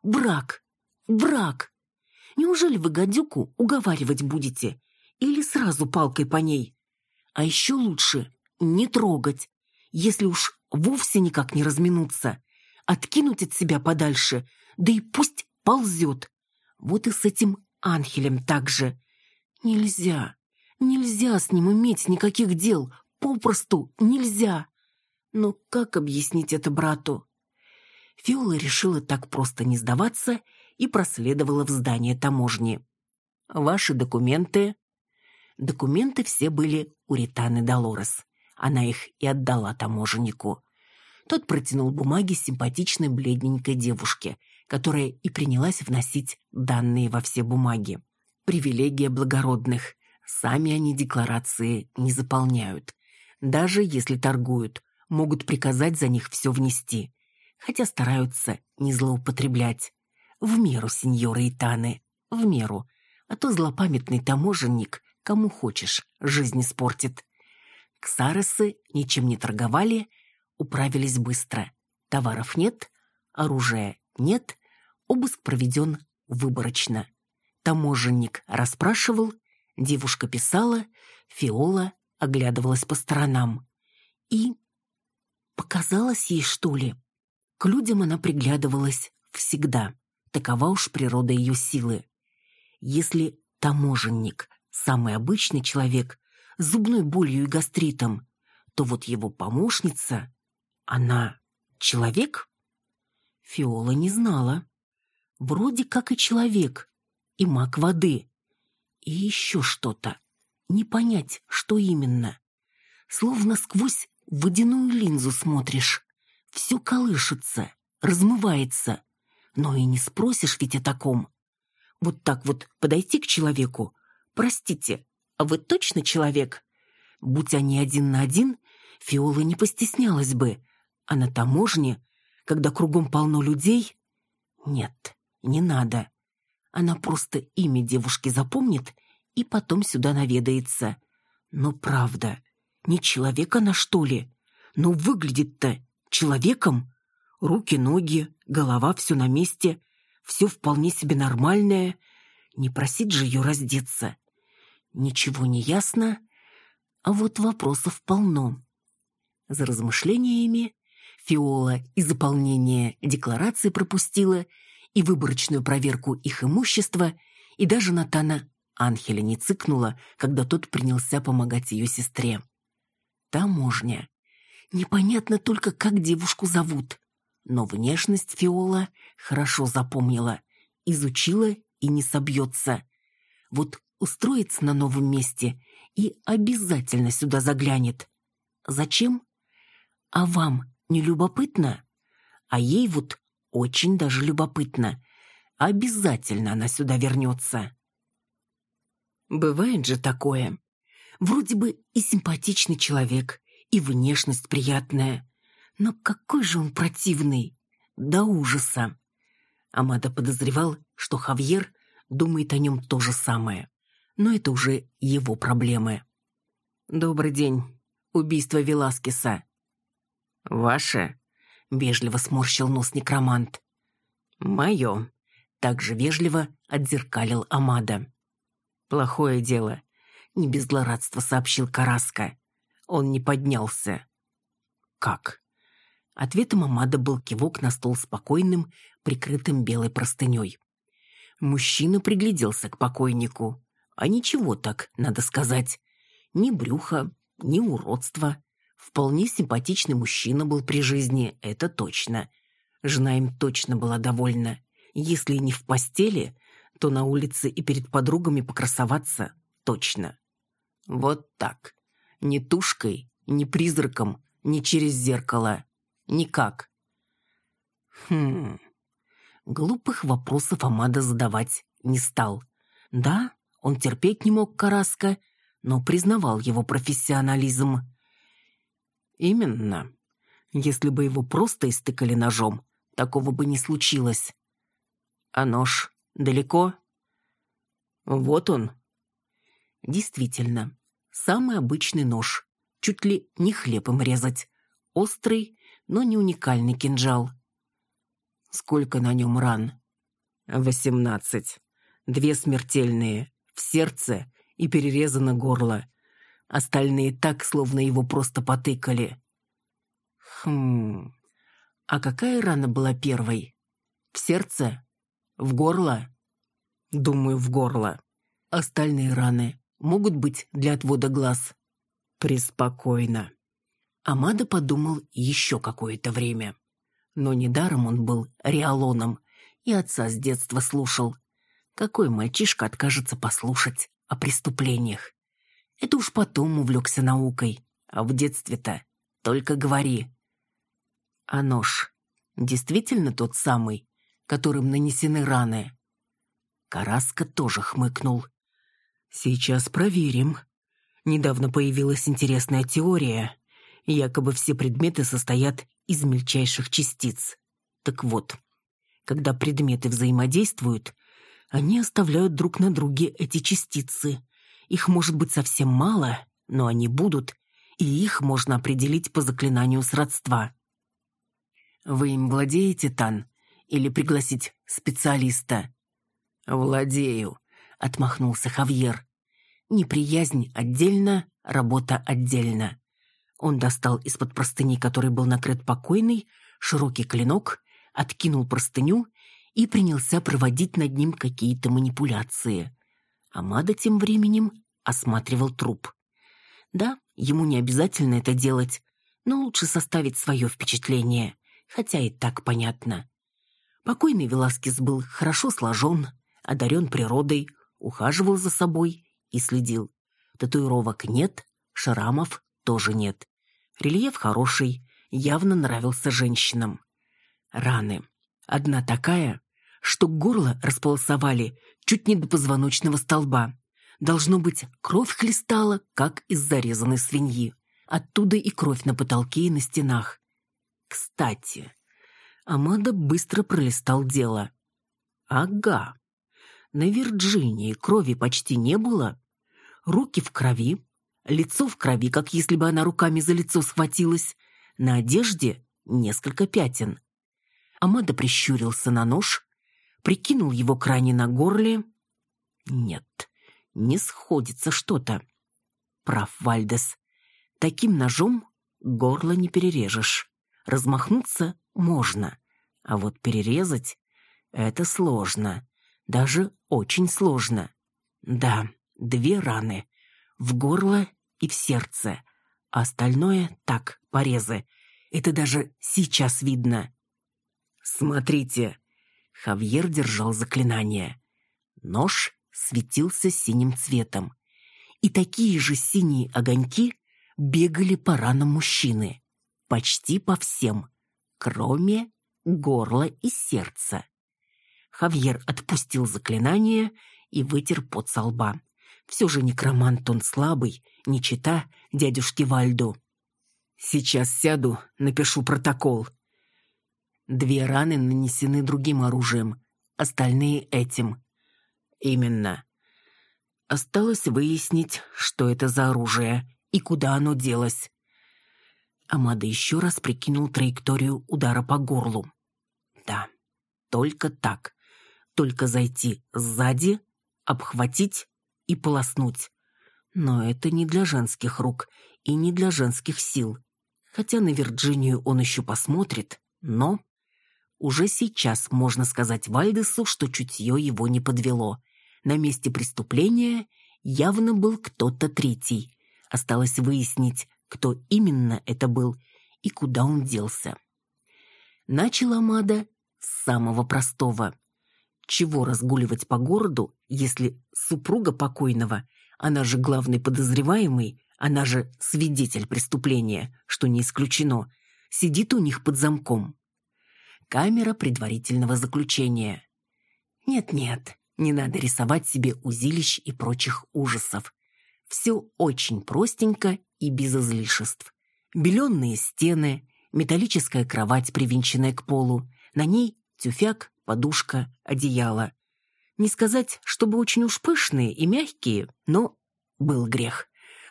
Брак! Брак! Неужели вы гадюку уговаривать будете? Или сразу палкой по ней? А еще лучше не трогать. Если уж вовсе никак не разминуться, откинуть от себя подальше, да и пусть ползет. Вот и с этим Анхелем так же. Нельзя, нельзя с ним иметь никаких дел, попросту нельзя. Но как объяснить это брату? Фиола решила так просто не сдаваться и проследовала в здание таможни. «Ваши документы?» Документы все были у Ританы Долорес. Она их и отдала таможеннику. Тот протянул бумаги симпатичной бледненькой девушке, которая и принялась вносить данные во все бумаги. Привилегия благородных. Сами они декларации не заполняют. Даже если торгуют, могут приказать за них все внести. Хотя стараются не злоупотреблять. В меру, сеньоры Итаны, в меру. А то злопамятный таможенник, кому хочешь, жизнь испортит. Ксаресы ничем не торговали, управились быстро. Товаров нет, оружия нет, обыск проведен выборочно. Таможенник расспрашивал, девушка писала, Фиола оглядывалась по сторонам. И показалось ей, что ли? К людям она приглядывалась всегда. Такова уж природа ее силы. Если таможенник – самый обычный человек зубной болью и гастритом, то вот его помощница, она человек? Фиола не знала. Вроде как и человек, и маг воды. И еще что-то. Не понять, что именно. Словно сквозь водяную линзу смотришь. Все колышется, размывается. Но и не спросишь ведь о таком. Вот так вот подойти к человеку. Простите, вы точно человек? Будь они один на один, Фиола не постеснялась бы. А на таможне, когда кругом полно людей... Нет, не надо. Она просто имя девушки запомнит и потом сюда наведается. Но правда, не человек она, что ли? Но выглядит-то человеком. Руки, ноги, голова, все на месте. Все вполне себе нормальное. Не просить же ее раздеться. Ничего не ясно, а вот вопросов полно. За размышлениями Фиола и заполнение декларации пропустила, и выборочную проверку их имущества, и даже Натана Анхеля не цыкнула, когда тот принялся помогать ее сестре. Таможня. Непонятно только, как девушку зовут. Но внешность Фиола хорошо запомнила, изучила и не собьется. Вот устроится на новом месте и обязательно сюда заглянет. Зачем? А вам не любопытно? А ей вот очень даже любопытно. Обязательно она сюда вернется. Бывает же такое. Вроде бы и симпатичный человек, и внешность приятная. Но какой же он противный. До ужаса. Амада подозревал, что Хавьер думает о нем то же самое но это уже его проблемы. «Добрый день. Убийство Веласкеса». «Ваше?» — вежливо сморщил нос некромант. «Мое», — также вежливо отзеркалил Амада. «Плохое дело», — не без злорадства сообщил Караска. Он не поднялся. «Как?» Ответом Амада был кивок на стол спокойным, прикрытым белой простыней. Мужчина пригляделся к покойнику. А ничего так, надо сказать. Ни брюха, ни уродства. Вполне симпатичный мужчина был при жизни, это точно. Жена им точно была довольна. Если не в постели, то на улице и перед подругами покрасоваться точно. Вот так. Ни тушкой, ни призраком, ни через зеркало. Никак. Хм. Глупых вопросов Амада задавать не стал. Да, он терпеть не мог Караска, но признавал его профессионализм. Именно. Если бы его просто истыкали ножом, такого бы не случилось. А нож далеко? Вот он. Действительно, самый обычный нож. Чуть ли не хлеб им резать. Острый, но не уникальный кинжал. Сколько на нем ран? Восемнадцать. Две смертельные в сердце и перерезано горло. Остальные так, словно его просто потыкали. Хм... А какая рана была первой? В сердце? В горло? Думаю, в горло. Остальные раны могут быть для отвода глаз. Преспокойно. Амада подумал еще какое-то время. Но недаром он был реалоном и отца с детства слушал. Какой мальчишка откажется послушать о преступлениях? Это уж потом увлекся наукой, а в детстве-то только говори. А нож действительно тот самый, которым нанесены раны? Караска тоже хмыкнул. Сейчас проверим. Недавно появилась интересная теория. Якобы все предметы состоят из мельчайших частиц. Так вот, когда предметы взаимодействуют, они оставляют друг на друге эти частицы. Их может быть совсем мало, но они будут, и их можно определить по заклинанию сродства. Вы им владеете, Тан? Или пригласить специалиста?» «Владею», — отмахнулся Хавьер. «Неприязнь отдельно, работа отдельно». Он достал из-под простыни, которой был накрыт покойный, широкий клинок, откинул простыню и принялся проводить над ним какие-то манипуляции. Амада тем временем осматривал труп. Да, ему не обязательно это делать, но лучше составить свое впечатление хотя и так понятно. Покойный Веласкес был хорошо сложен, одарен природой, ухаживал за собой и следил. Татуировок нет, шрамов тоже нет. Рельеф хороший, явно нравился женщинам. Раны. Одна такая, что горло располосовали чуть не до позвоночного столба. Должно быть, кровь хлестала, как из зарезанной свиньи. Оттуда и кровь на потолке и на стенах. Кстати, Амада быстро пролистал дело. Ага. На Вирджинии крови почти не было. Руки в крови, лицо в крови, как если бы она руками за лицо схватилась. На одежде несколько пятен. Амада прищурился на нож, прикинул его к ране на горле. Нет, не сходится что-то. Прав Вальдес. Таким ножом горло не перережешь. Размахнуться можно, а вот перерезать — это сложно, даже очень сложно. Да, две раны — в горло и в сердце, а остальное — так, порезы. Это даже сейчас видно. «Смотрите!» — Хавьер держал заклинание. Нож светился синим цветом. И такие же синие огоньки бегали по ранам мужчины почти по всем, кроме горла и сердца. Хавьер отпустил заклинание и вытер пот со лба. Все же некромант он слабый, не чита дядюшке Вальду. «Сейчас сяду, напишу протокол». Две раны нанесены другим оружием, остальные этим. Именно. Осталось выяснить, что это за оружие и куда оно делось. Амада еще раз прикинул траекторию удара по горлу. Да, только так. Только зайти сзади, обхватить и полоснуть. Но это не для женских рук и не для женских сил. Хотя на Вирджинию он еще посмотрит, но... Уже сейчас можно сказать Вальдесу, что чутье его не подвело. На месте преступления явно был кто-то третий. Осталось выяснить, кто именно это был и куда он делся. Начала Мада с самого простого. Чего разгуливать по городу, если супруга покойного, она же главный подозреваемый, она же свидетель преступления, что не исключено, сидит у них под замком. Камера предварительного заключения. Нет-нет, не надо рисовать себе узилищ и прочих ужасов. Все очень простенько и без излишеств. Беленные стены, металлическая кровать, привинченная к полу, на ней тюфяк, подушка, одеяло. Не сказать, чтобы очень уж пышные и мягкие, но был грех.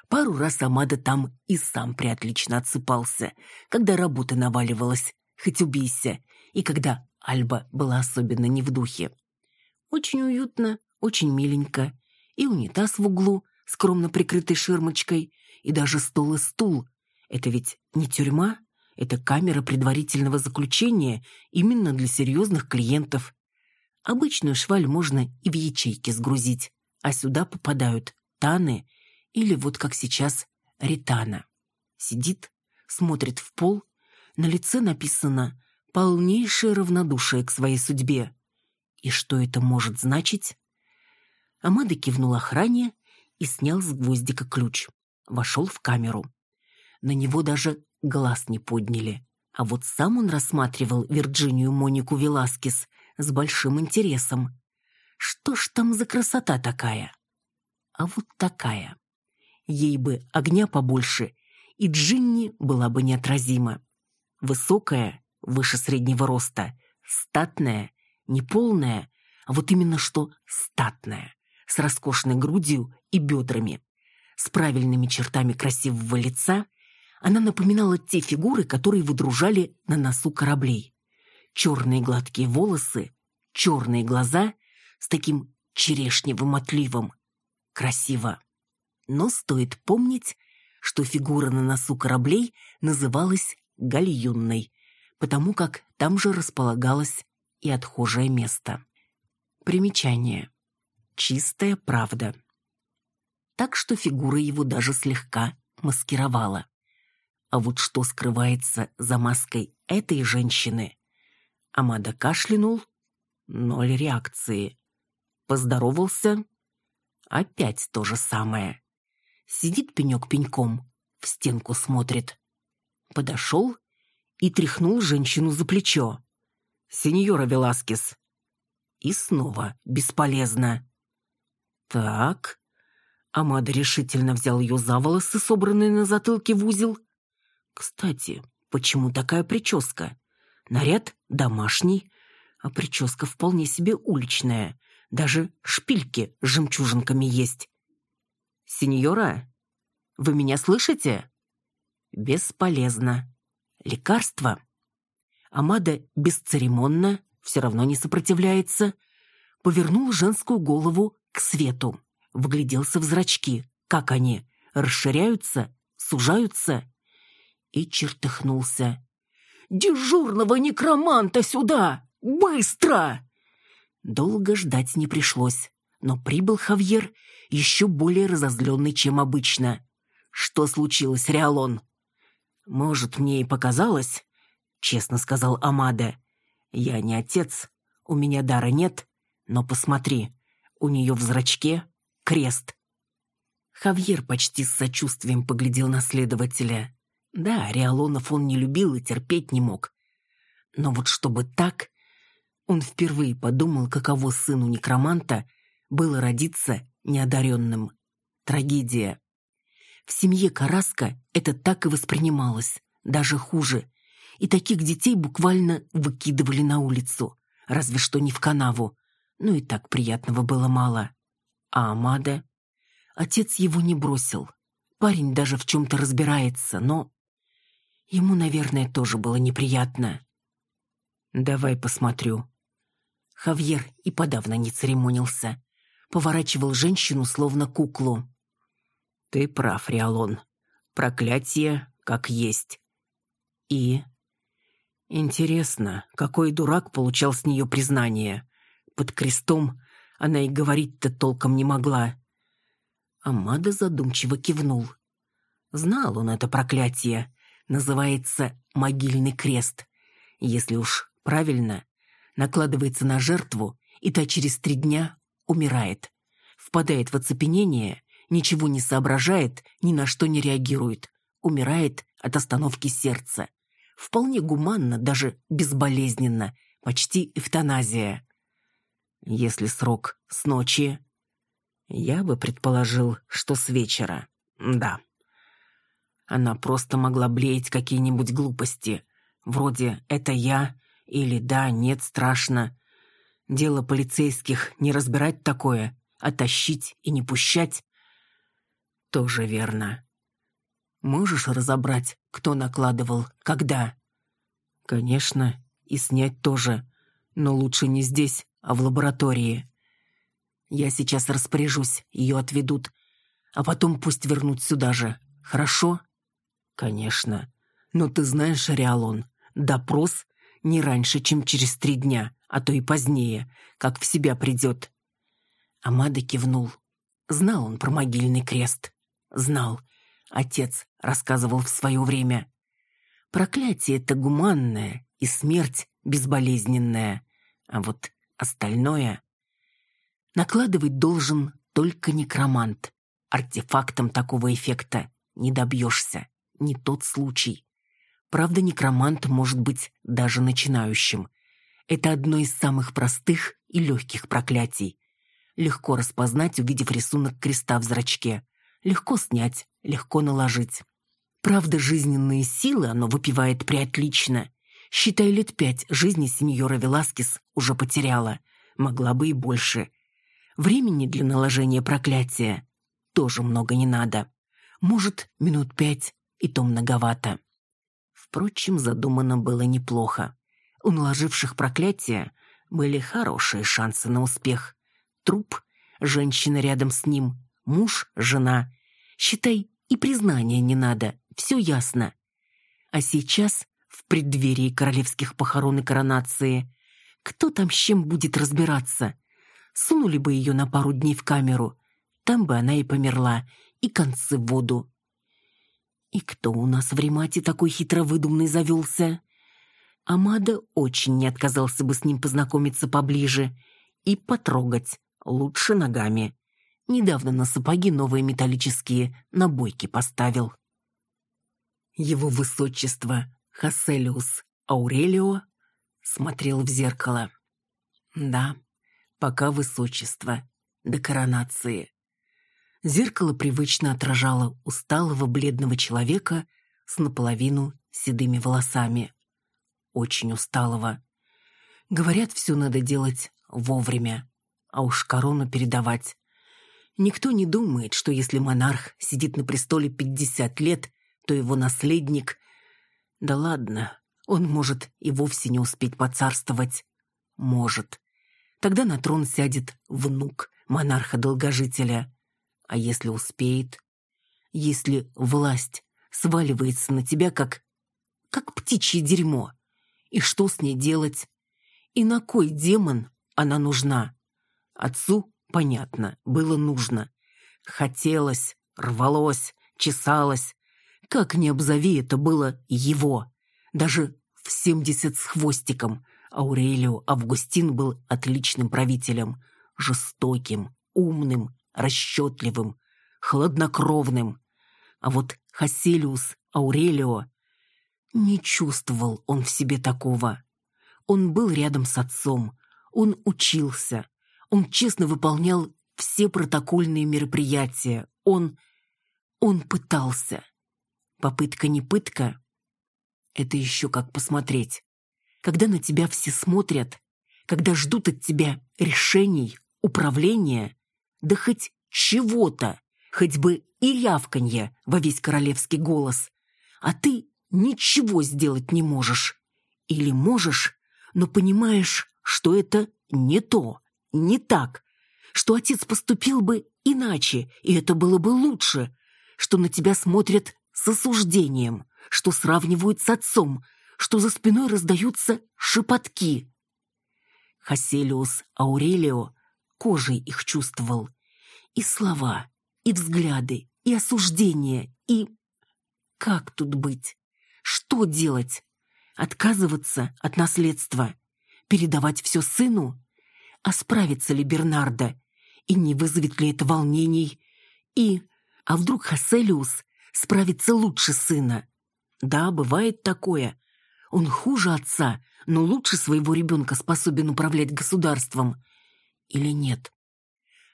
Пару раз Амада там и сам приотлично отсыпался, когда работа наваливалась, хоть убейся, и когда Альба была особенно не в духе. Очень уютно, очень миленько. И унитаз в углу, скромно прикрытый ширмочкой, и даже стол и стул. Это ведь не тюрьма, это камера предварительного заключения именно для серьезных клиентов. Обычную шваль можно и в ячейке сгрузить, а сюда попадают Таны или вот как сейчас Ритана. Сидит, смотрит в пол, на лице написано «полнейшее равнодушие к своей судьбе». И что это может значить? Амада кивнул охране и снял с гвоздика ключ. Вошел в камеру. На него даже глаз не подняли. А вот сам он рассматривал Вирджинию Монику Веласкес с большим интересом. Что ж там за красота такая? А вот такая. Ей бы огня побольше, и Джинни была бы неотразима. Высокая, выше среднего роста, статная, не полная, а вот именно что статная, с роскошной грудью и бедрами. С правильными чертами красивого лица она напоминала те фигуры, которые выдружали на носу кораблей. Черные гладкие волосы, черные глаза с таким черешневым отливом. Красиво. Но стоит помнить, что фигура на носу кораблей называлась гальюнной, потому как там же располагалось и отхожее место. Примечание. Чистая правда. Так что фигура его даже слегка маскировала. А вот что скрывается за маской этой женщины? Амада кашлянул. Ноль реакции. Поздоровался. Опять то же самое. Сидит пенек пеньком, в стенку смотрит. Подошел и тряхнул женщину за плечо. «Сеньора Веласкес». И снова бесполезно. «Так». Амада решительно взял ее за волосы, собранные на затылке в узел, кстати, почему такая прическа? Наряд домашний, а прическа вполне себе уличная. Даже шпильки с жемчужинками есть. «Сеньора, вы меня слышите?» «Бесполезно. Лекарство?» Амада бесцеремонно, все равно не сопротивляется, повернул женскую голову к свету, вгляделся в зрачки. Как они? Расширяются? Сужаются? и чертыхнулся. «Дежурного некроманта сюда! Быстро!» Долго ждать не пришлось, но прибыл Хавьер еще более разозленный, чем обычно. «Что случилось, Реалон?» «Может, мне и показалось?» — честно сказал Амада. «Я не отец, у меня дара нет, но посмотри, у нее в зрачке крест». Хавьер почти с сочувствием поглядел на следователя. Да, Риалонов он не любил и терпеть не мог. Но вот чтобы так... Он впервые подумал, каково сыну некроманта было родиться неодаренным. Трагедия. В семье Караска это так и воспринималось, даже хуже. И таких детей буквально выкидывали на улицу, разве что не в канаву. Ну и так приятного было мало. А Амада? Отец его не бросил. Парень даже в чем-то разбирается, но Ему, наверное, тоже было неприятно. «Давай посмотрю». Хавьер и подавно не церемонился. Поворачивал женщину, словно куклу. «Ты прав, Риалон. Проклятие как есть». «И?» «Интересно, какой дурак получал с нее признание? Под крестом она и говорить-то толком не могла». Амада задумчиво кивнул. Знал он это проклятие называется «могильный крест». Если уж правильно, накладывается на жертву, и та через три дня умирает. Впадает в оцепенение, ничего не соображает, ни на что не реагирует. Умирает от остановки сердца. Вполне гуманно, даже безболезненно, почти эвтаназия. Если срок с ночи, я бы предположил, что с вечера. Да. Она просто могла блеять какие-нибудь глупости. Вроде «это я» или «да, нет, страшно». Дело полицейских не разбирать такое, а тащить и не пущать. Тоже верно. Можешь разобрать, кто накладывал, когда? Конечно, и снять тоже, но лучше не здесь, а в лаборатории. Я сейчас распоряжусь, ее отведут, а потом пусть вернут сюда же, хорошо?» «Конечно. Но ты знаешь, Риалон, допрос не раньше, чем через три дня, а то и позднее, как в себя придет». Амада кивнул. Знал он про могильный крест. Знал. Отец рассказывал в свое время. Проклятие это гуманное, и смерть безболезненная. А вот остальное... Накладывать должен только некромант. Артефактом такого эффекта не добьешься. Не тот случай. Правда, некромант может быть даже начинающим. Это одно из самых простых и легких проклятий. Легко распознать, увидев рисунок креста в зрачке. Легко снять, легко наложить. Правда, жизненные силы оно выпивает приотлично. Считай, лет пять жизни сеньора Веласкес уже потеряла. Могла бы и больше. Времени для наложения проклятия тоже много не надо. Может, минут пять, и то многовато. Впрочем, задумано было неплохо. У наложивших проклятия были хорошие шансы на успех. Труп, женщина рядом с ним, муж, жена. Считай, и признания не надо, все ясно. А сейчас, в преддверии королевских похорон и коронации, кто там с чем будет разбираться? Сунули бы ее на пару дней в камеру, там бы она и померла, и концы в воду. И кто у нас в Ремате такой хитро выдуманный завелся? Амада очень не отказался бы с ним познакомиться поближе и потрогать, лучше ногами. Недавно на сапоги новые металлические набойки поставил. Его высочество Хаселиус Аурелио смотрел в зеркало. Да, пока высочество, до коронации. Зеркало привычно отражало усталого бледного человека с наполовину седыми волосами. Очень усталого. Говорят, все надо делать вовремя, а уж корону передавать. Никто не думает, что если монарх сидит на престоле 50 лет, то его наследник... Да ладно, он может и вовсе не успеть поцарствовать. Может. Тогда на трон сядет внук монарха-долгожителя. А если успеет? Если власть сваливается на тебя, как... как птичье дерьмо? И что с ней делать? И на кой демон она нужна? Отцу, понятно, было нужно. Хотелось, рвалось, чесалось. Как ни обзови, это было его. Даже в семьдесят с хвостиком. Аурелио Августин был отличным правителем. Жестоким, умным, расчетливым, хладнокровным. А вот Хаселиус Аурелио не чувствовал он в себе такого. Он был рядом с отцом, он учился, он честно выполнял все протокольные мероприятия, он... он пытался. Попытка не пытка — это еще как посмотреть. Когда на тебя все смотрят, когда ждут от тебя решений, управления, да хоть чего-то, хоть бы и рявканье во весь королевский голос. А ты ничего сделать не можешь. Или можешь, но понимаешь, что это не то, не так, что отец поступил бы иначе, и это было бы лучше, что на тебя смотрят с осуждением, что сравнивают с отцом, что за спиной раздаются шепотки. Хаселиус Аурелио кожей их чувствовал. И слова, и взгляды, и осуждение, и... Как тут быть? Что делать? Отказываться от наследства? Передавать все сыну? А справится ли Бернардо? И не вызовет ли это волнений? И... А вдруг Хаселиус справится лучше сына? Да, бывает такое. Он хуже отца, но лучше своего ребенка способен управлять государством или нет.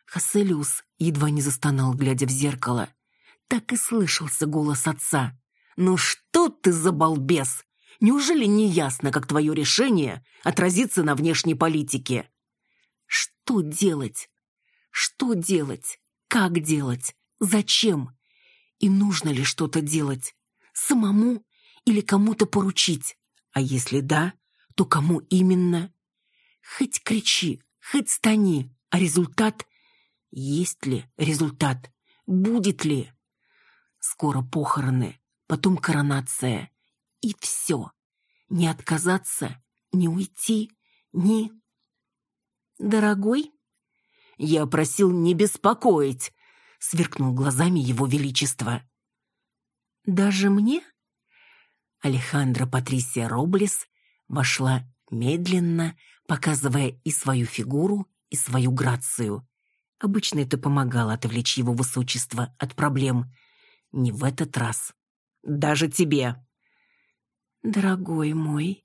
Хаселиус едва не застонал, глядя в зеркало. Так и слышался голос отца. «Ну что ты за балбес? Неужели не ясно, как твое решение отразится на внешней политике?» «Что делать? Что делать? Как делать? Зачем? И нужно ли что-то делать? Самому или кому-то поручить? А если да, то кому именно? Хоть кричи, Хоть стани, а результат... Есть ли результат? Будет ли? Скоро похороны, потом коронация. И все. Не отказаться, не уйти, ни... «Дорогой?» «Я просил не беспокоить», — сверкнул глазами его величество. «Даже мне?» Алехандро Патрисия Роблес вошла медленно, показывая и свою фигуру, и свою грацию. Обычно это помогало отвлечь его высочество от проблем. Не в этот раз. «Даже тебе!» «Дорогой мой!»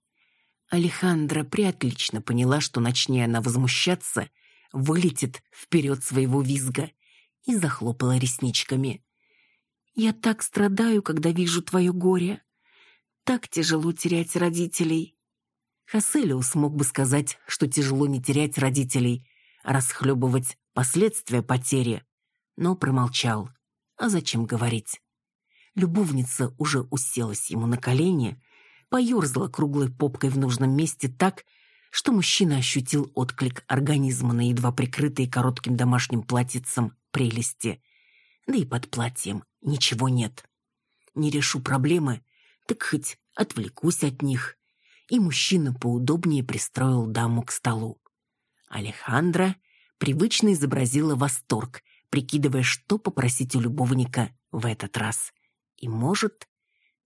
Алехандра приотлично поняла, что, начни она возмущаться, вылетит вперед своего визга и захлопала ресничками. «Я так страдаю, когда вижу твое горе. Так тяжело терять родителей». Хаселиус мог бы сказать, что тяжело не терять родителей, а расхлебывать последствия потери, но промолчал. А зачем говорить? Любовница уже уселась ему на колени, поерзала круглой попкой в нужном месте так, что мужчина ощутил отклик организма на едва прикрытые коротким домашним платьицем прелести. Да и под платьем ничего нет. Не решу проблемы, так хоть отвлекусь от них. И мужчина поудобнее пристроил даму к столу. Алехандра привычно изобразила восторг, прикидывая, что попросить у любовника в этот раз. И может,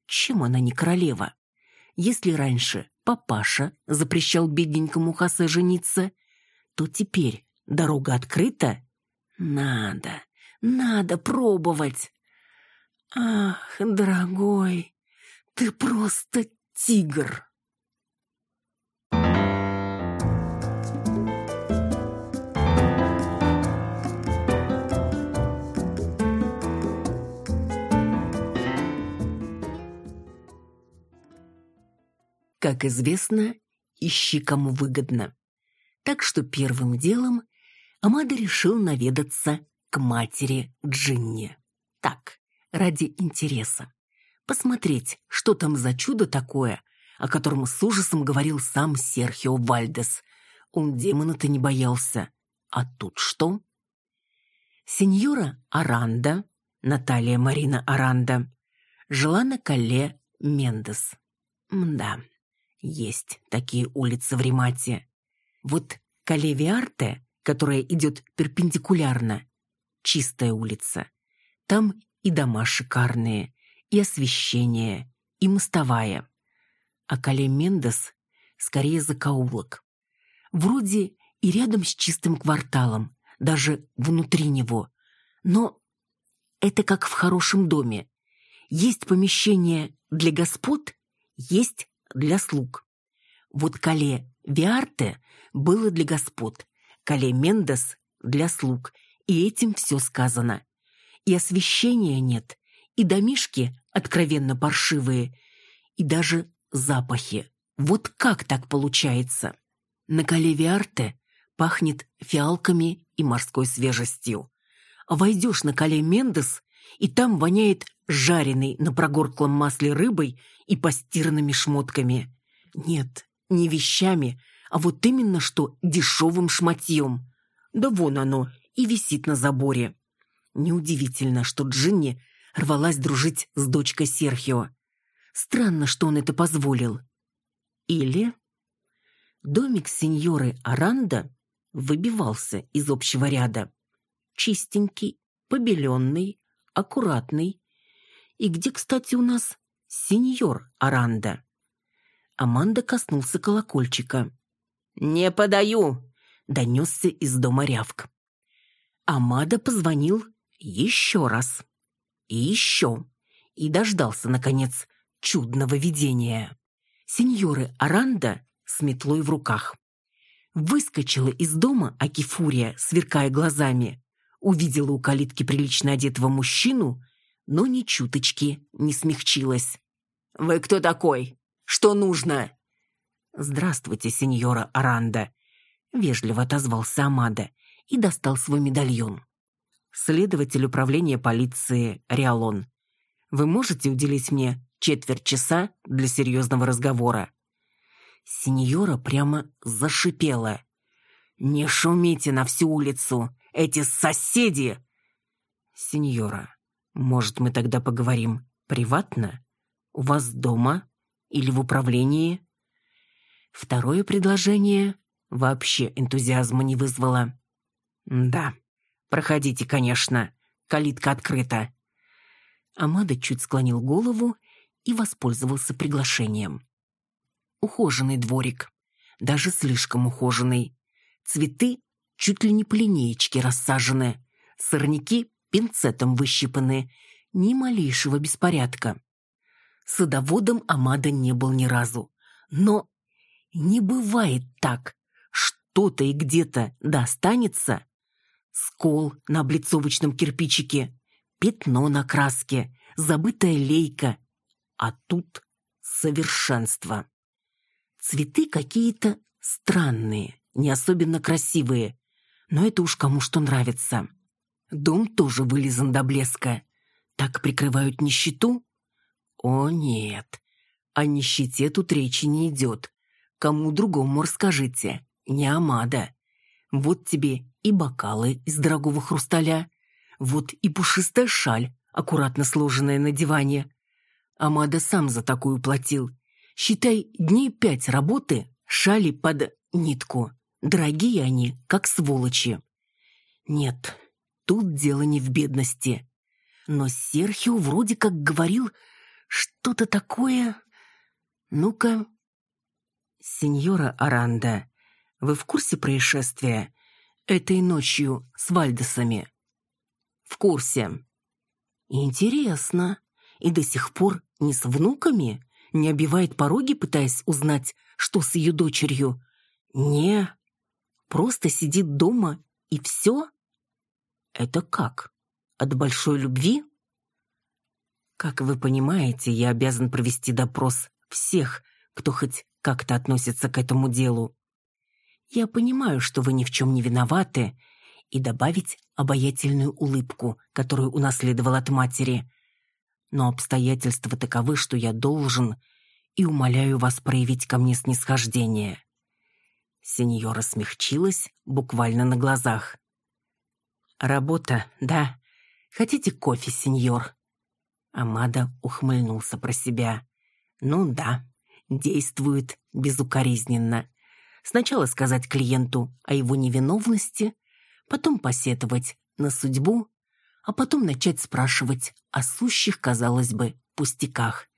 чем она не королева? Если раньше папаша запрещал бедненькому Хасе жениться, то теперь дорога открыта? Надо, надо пробовать. Ах, дорогой, ты просто тигр. Как известно, ищи кому выгодно. Так что первым делом Амада решил наведаться к матери Джинни. Так, ради интереса. Посмотреть, что там за чудо такое, о котором с ужасом говорил сам Серхио Вальдес. Он демона-то не боялся. А тут что? Сеньора Аранда, Наталья Марина Аранда, жила на Кале Мендес. Мда. Есть такие улицы в Римате. Вот Калевиарте, которая идет перпендикулярно, чистая улица. Там и дома шикарные, и освещение, и мостовая. А Кале Мендес скорее закоулок. Вроде и рядом с чистым кварталом, даже внутри него. Но это как в хорошем доме. Есть помещение для господ, есть для слуг. Вот Кале Виарте было для господ, Кале Мендес для слуг, и этим все сказано. И освещения нет, и домишки откровенно паршивые, и даже запахи. Вот как так получается? На Кале Виарте пахнет фиалками и морской свежестью. А войдешь на Кале Мендес, и там воняет жареной на прогорклом масле рыбой и постиранными шмотками. Нет, не вещами, а вот именно что дешевым шматьем. Да вон оно, и висит на заборе. Неудивительно, что Джинни рвалась дружить с дочкой Серхио. Странно, что он это позволил. Или... Домик сеньоры Аранда выбивался из общего ряда. Чистенький, побеленный, аккуратный. И где, кстати, у нас сеньор Аранда? Аманда коснулся колокольчика. «Не подаю!» — донесся из дома рявк. Амада позвонил еще раз. И еще. И дождался, наконец, чудного видения. Сеньоры Аранда с метлой в руках. Выскочила из дома Акифурия, сверкая глазами. Увидела у калитки прилично одетого мужчину, но ни чуточки не смягчилась. «Вы кто такой? Что нужно?» «Здравствуйте, сеньора Аранда», — вежливо отозвался Амада и достал свой медальон. «Следователь управления полиции Риалон, вы можете уделить мне четверть часа для серьезного разговора?» Сеньора прямо зашипела. «Не шумите на всю улицу! Эти соседи!» «Сеньора, Может, мы тогда поговорим приватно? У вас дома или в управлении? Второе предложение вообще энтузиазма не вызвало. Да, проходите, конечно. Калитка открыта. Амада чуть склонил голову и воспользовался приглашением. Ухоженный дворик, даже слишком ухоженный. Цветы чуть ли не по линеечке рассажены, сорняки пинцетом выщипаны, ни малейшего беспорядка. Садоводом Амада не был ни разу, но не бывает так, что-то и где-то достанется. Скол на облицовочном кирпичике, пятно на краске, забытая лейка. А тут совершенство. Цветы какие-то странные, не особенно красивые, но это уж кому что нравится. Дом тоже вылизан до блеска. Так прикрывают нищету? О, нет. О нищете тут речи не идет. Кому другому расскажите, не Амада. Вот тебе и бокалы из дорогого хрусталя, вот и пушистая шаль, аккуратно сложенная на диване. Амада сам за такую платил. Считай, дней пять работы, шали под нитку. Дорогие они, как сволочи. Нет, тут дело не в бедности. Но Серхио вроде как говорил что-то такое... Ну-ка... Сеньора Аранда, вы в курсе происшествия этой ночью с Вальдесами? в курсе. Интересно. И до сих пор не с внуками? Не обивает пороги, пытаясь узнать, что с ее дочерью? Не. Просто сидит дома и все? Это как? От большой любви? Как вы понимаете, я обязан провести допрос всех, кто хоть как-то относится к этому делу. Я понимаю, что вы ни в чем не виноваты, и добавить обаятельную улыбку, которую унаследовал от матери. Но обстоятельства таковы, что я должен и умоляю вас проявить ко мне снисхождение. Сеньора смягчилась буквально на глазах. «Работа, да. Хотите кофе, сеньор?» Амада ухмыльнулся про себя. «Ну да, действует безукоризненно. Сначала сказать клиенту о его невиновности, потом посетовать на судьбу, а потом начать спрашивать о сущих, казалось бы, пустяках.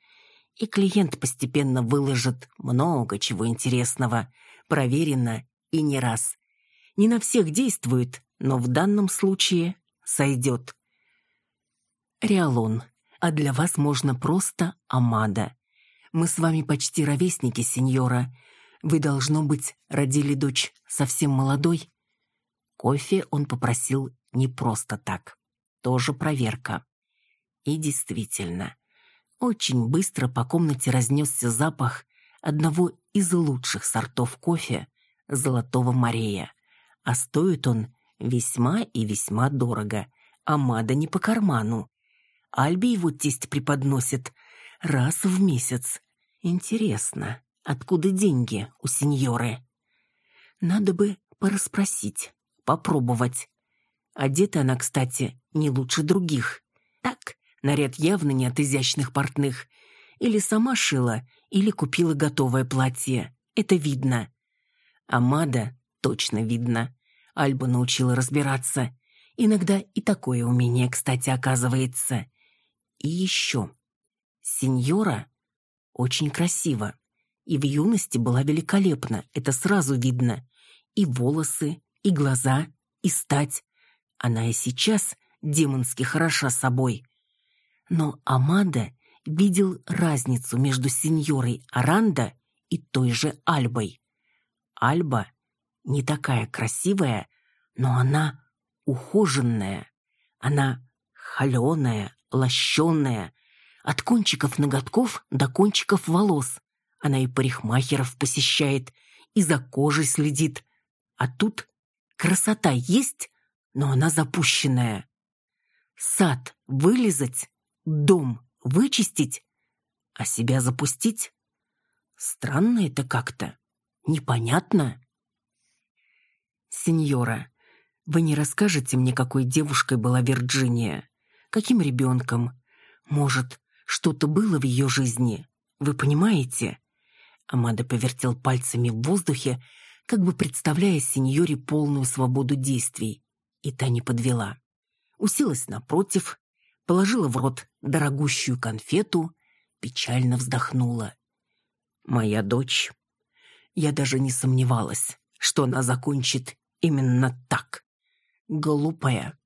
И клиент постепенно выложит много чего интересного, проверено и не раз. Не на всех действует, но в данном случае сойдет. Реалон, а для вас можно просто Амада. Мы с вами почти ровесники, сеньора. Вы, должно быть, родили дочь совсем молодой. Кофе он попросил не просто так. Тоже проверка. И действительно, очень быстро по комнате разнесся запах одного из лучших сортов кофе – Золотого Морея. А стоит он весьма и весьма дорого. А Мада не по карману. Альби его тесть преподносит раз в месяц. Интересно, откуда деньги у сеньоры? Надо бы порасспросить попробовать. Одета она, кстати, не лучше других. Так, наряд явно не от изящных портных. Или сама шила, или купила готовое платье. Это видно. Амада точно видно. Альба научила разбираться. Иногда и такое умение, кстати, оказывается. И еще. Сеньора очень красива. И в юности была великолепна, это сразу видно. И волосы, и глаза, и стать. Она и сейчас демонски хороша собой. Но Амада видел разницу между сеньорой Аранда и той же Альбой. Альба не такая красивая, но она ухоженная. Она холеная, лощеная, от кончиков ноготков до кончиков волос. Она и парикмахеров посещает, и за кожей следит. А тут Красота есть, но она запущенная. Сад вылезать, дом вычистить, а себя запустить? Странно это как-то. Непонятно. Сеньора, вы не расскажете мне, какой девушкой была Вирджиния? Каким ребенком? Может, что-то было в ее жизни? Вы понимаете?» Амада повертел пальцами в воздухе, как бы представляя сеньоре полную свободу действий. И та не подвела. Уселась напротив, положила в рот дорогущую конфету, печально вздохнула. «Моя дочь...» Я даже не сомневалась, что она закончит именно так. Глупая,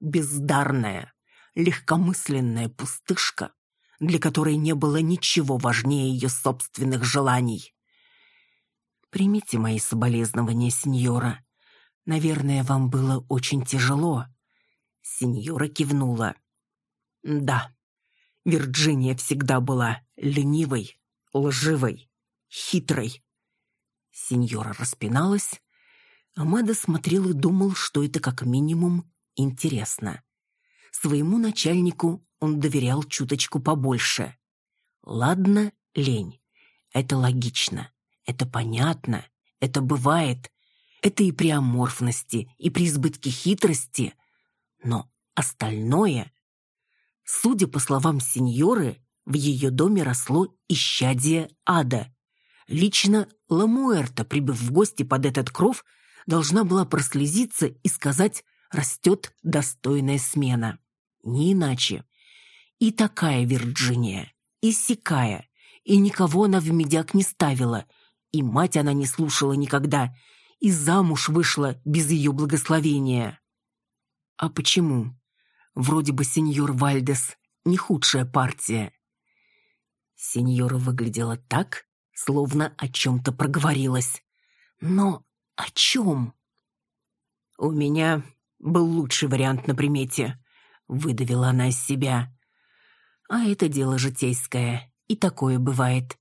бездарная, легкомысленная пустышка, для которой не было ничего важнее ее собственных желаний. Примите мои соболезнования, сеньора. Наверное, вам было очень тяжело. Сеньора кивнула. Да, Вирджиния всегда была ленивой, лживой, хитрой. Сеньора распиналась. Амада смотрел и думал, что это как минимум интересно. Своему начальнику он доверял чуточку побольше. Ладно, лень. Это логично. Это понятно. Это бывает. Это и при аморфности, и при избытке хитрости. Но остальное... Судя по словам сеньоры, в ее доме росло исчадие ада. Лично Ламуэрта, прибыв в гости под этот кров, должна была прослезиться и сказать «растет достойная смена». Не иначе. И такая Вирджиния, и сякая, и никого она в медяк не ставила, и мать она не слушала никогда, и замуж вышла без ее благословения. А почему? Вроде бы сеньор Вальдес не худшая партия. Сеньора выглядела так, словно о чем-то проговорилась. Но о чем? У меня был лучший вариант на примете выдавила она из себя. А это дело житейское, и такое бывает.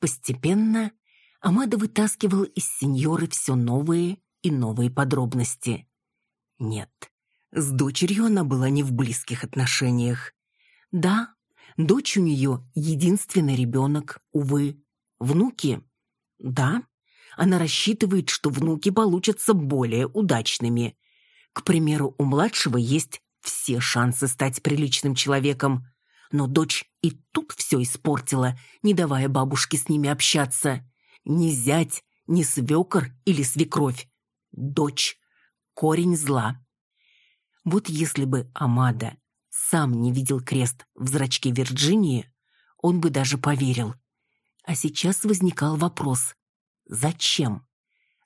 Постепенно Амада вытаскивал из сеньоры все новые и новые подробности. Нет, с дочерью она была не в близких отношениях. Да, дочь у нее единственный ребенок, увы. Внуки? Да, она рассчитывает, что внуки получатся более удачными. К примеру, у младшего есть все шансы стать приличным человеком. Но дочь и тут все испортила, не давая бабушке с ними общаться. Не зять, не свекор или свекровь. Дочь. Корень зла. Вот если бы Амада сам не видел крест в зрачке Вирджинии, он бы даже поверил. А сейчас возникал вопрос. Зачем?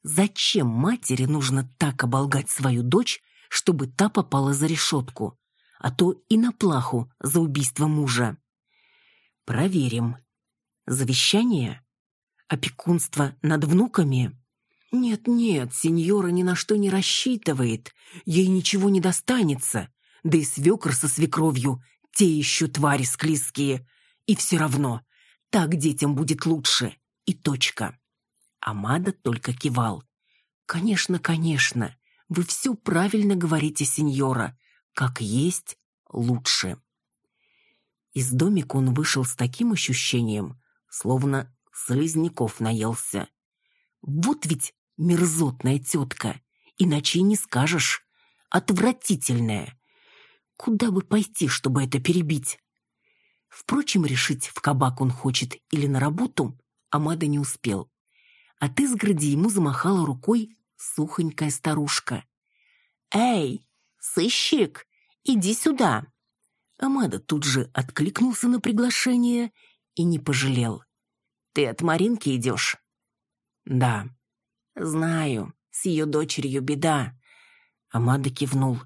Зачем матери нужно так оболгать свою дочь, чтобы та попала за решетку, а то и на плаху за убийство мужа. Проверим. Завещание? Опекунство над внуками? Нет-нет, сеньора ни на что не рассчитывает, ей ничего не достанется, да и свекр со свекровью, те еще твари склизкие. И все равно, так детям будет лучше, и точка. Амада только кивал. «Конечно, конечно. Вы все правильно говорите, сеньора. Как есть, лучше. Из домика он вышел с таким ощущением, словно слизняков наелся. Вот ведь мерзотная тетка, иначе и не скажешь. Отвратительная. Куда бы пойти, чтобы это перебить? Впрочем, решить, в кабак он хочет или на работу, Амада не успел. От изгороди ему замахала рукой сухонькая старушка. «Эй, сыщик, иди сюда!» Амада тут же откликнулся на приглашение и не пожалел. «Ты от Маринки идешь?» «Да». «Знаю, с ее дочерью беда». Амада кивнул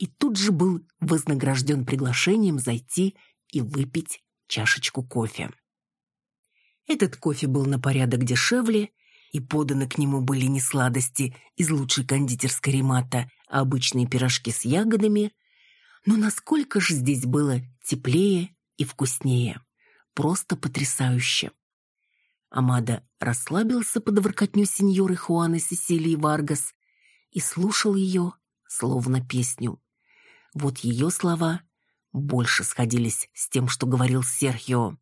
и тут же был вознагражден приглашением зайти и выпить чашечку кофе. Этот кофе был на порядок дешевле и поданы к нему были не сладости из лучшей кондитерской ремата, а обычные пирожки с ягодами. Но насколько же здесь было теплее и вкуснее. Просто потрясающе. Амада расслабился под воркотню сеньоры Хуаны Сесилии Варгас и слушал ее, словно песню. Вот ее слова больше сходились с тем, что говорил Серхио.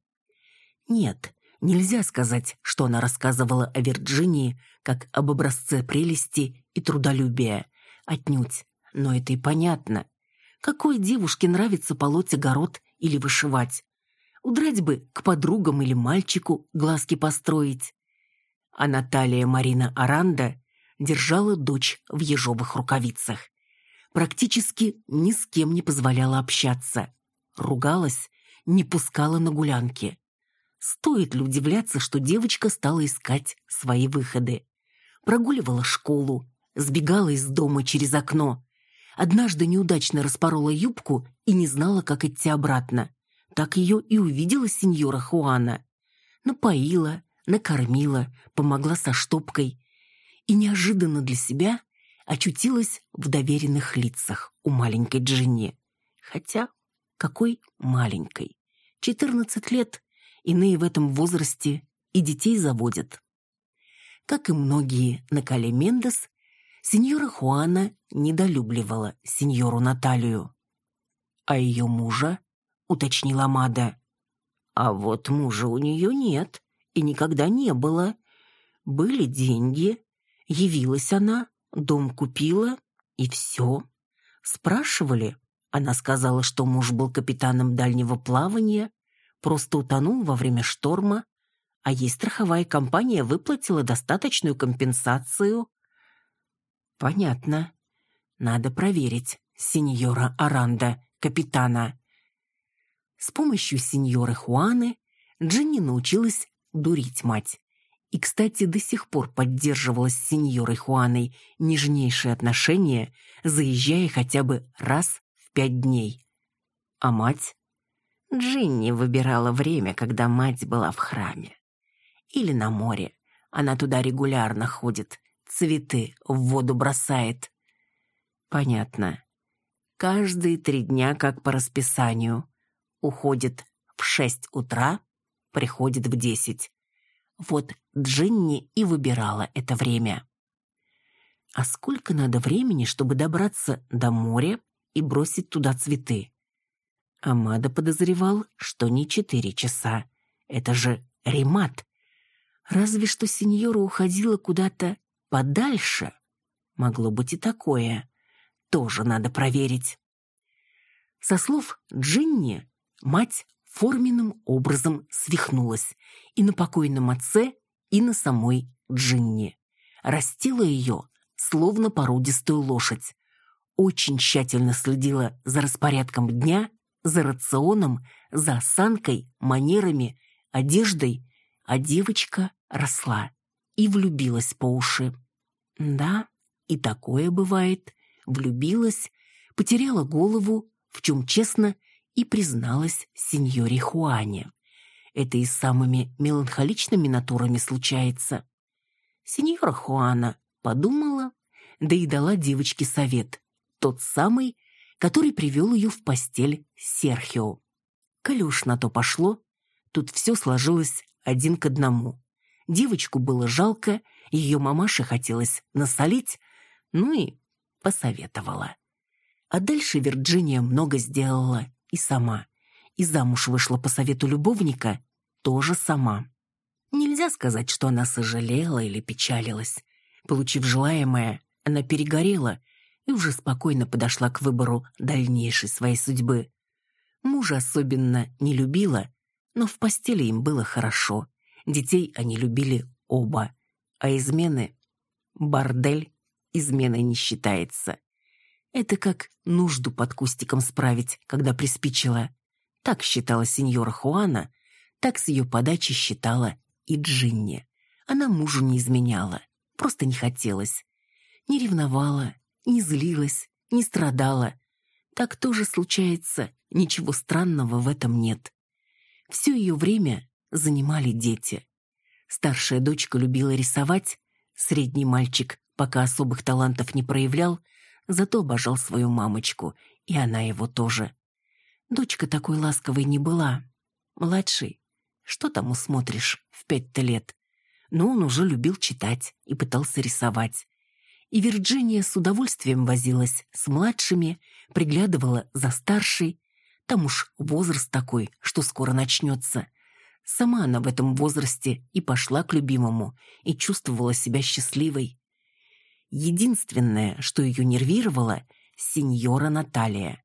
Нет, Нельзя сказать, что она рассказывала о Вирджинии как об образце прелести и трудолюбия. Отнюдь. Но это и понятно. Какой девушке нравится полоть огород или вышивать? Удрать бы к подругам или мальчику глазки построить. А Наталья Марина Аранда держала дочь в ежовых рукавицах. Практически ни с кем не позволяла общаться. Ругалась, не пускала на гулянки. Стоит ли удивляться, что девочка стала искать свои выходы? Прогуливала школу, сбегала из дома через окно. Однажды неудачно распорола юбку и не знала, как идти обратно. Так ее и увидела сеньора Хуана. Напоила, накормила, помогла со штопкой. И неожиданно для себя очутилась в доверенных лицах у маленькой Джинни. Хотя, какой маленькой? Четырнадцать лет, иные в этом возрасте и детей заводят. Как и многие на Кале Мендес, сеньора Хуана недолюбливала сеньору Наталью. «А ее мужа?» — уточнила Мада. «А вот мужа у нее нет и никогда не было. Были деньги, явилась она, дом купила, и все. Спрашивали, она сказала, что муж был капитаном дальнего плавания, просто утонул во время шторма, а ей страховая компания выплатила достаточную компенсацию. Понятно. Надо проверить, сеньора Аранда, капитана. С помощью сеньоры Хуаны Джинни научилась дурить мать. И, кстати, до сих пор поддерживала с сеньорой Хуаной нежнейшие отношения, заезжая хотя бы раз в пять дней. А мать? Джинни выбирала время, когда мать была в храме. Или на море. Она туда регулярно ходит, цветы в воду бросает. Понятно. Каждые три дня, как по расписанию. Уходит в шесть утра, приходит в десять. Вот Джинни и выбирала это время. А сколько надо времени, чтобы добраться до моря и бросить туда цветы? Амада подозревал, что не четыре часа. Это же ремат. Разве что сеньора уходила куда-то подальше. Могло быть и такое. Тоже надо проверить. Со слов Джинни, мать форменным образом свихнулась и на покойном отце, и на самой Джинни. Растила ее, словно породистую лошадь. Очень тщательно следила за распорядком дня за рационом, за осанкой, манерами, одеждой, а девочка росла и влюбилась по уши. Да, и такое бывает. Влюбилась, потеряла голову, в чем честно и призналась сеньоре Хуане. Это и с самыми меланхоличными натурами случается. Сеньора Хуана подумала, да и дала девочке совет. Тот самый, который привел ее в постель Серхио. Коли уж на то пошло, тут все сложилось один к одному. Девочку было жалко, ее мамаше хотелось насолить, ну и посоветовала. А дальше Вирджиния много сделала и сама. И замуж вышла по совету любовника тоже сама. Нельзя сказать, что она сожалела или печалилась. Получив желаемое, она перегорела и уже спокойно подошла к выбору дальнейшей своей судьбы. Мужа особенно не любила, но в постели им было хорошо. Детей они любили оба. А измены... Бордель изменой не считается. Это как нужду под кустиком справить, когда приспичило. Так считала сеньора Хуана, так с ее подачи считала и Джинни. Она мужу не изменяла, просто не хотелось. Не ревновала, не злилась, не страдала. Так тоже случается, ничего странного в этом нет. Все ее время занимали дети. Старшая дочка любила рисовать, средний мальчик пока особых талантов не проявлял, зато обожал свою мамочку, и она его тоже. Дочка такой ласковой не была. Младший, что там усмотришь в пять-то лет? Но он уже любил читать и пытался рисовать и Вирджиния с удовольствием возилась с младшими, приглядывала за старшей. Там уж возраст такой, что скоро начнется. Сама она в этом возрасте и пошла к любимому, и чувствовала себя счастливой. Единственное, что ее нервировало – сеньора Наталья.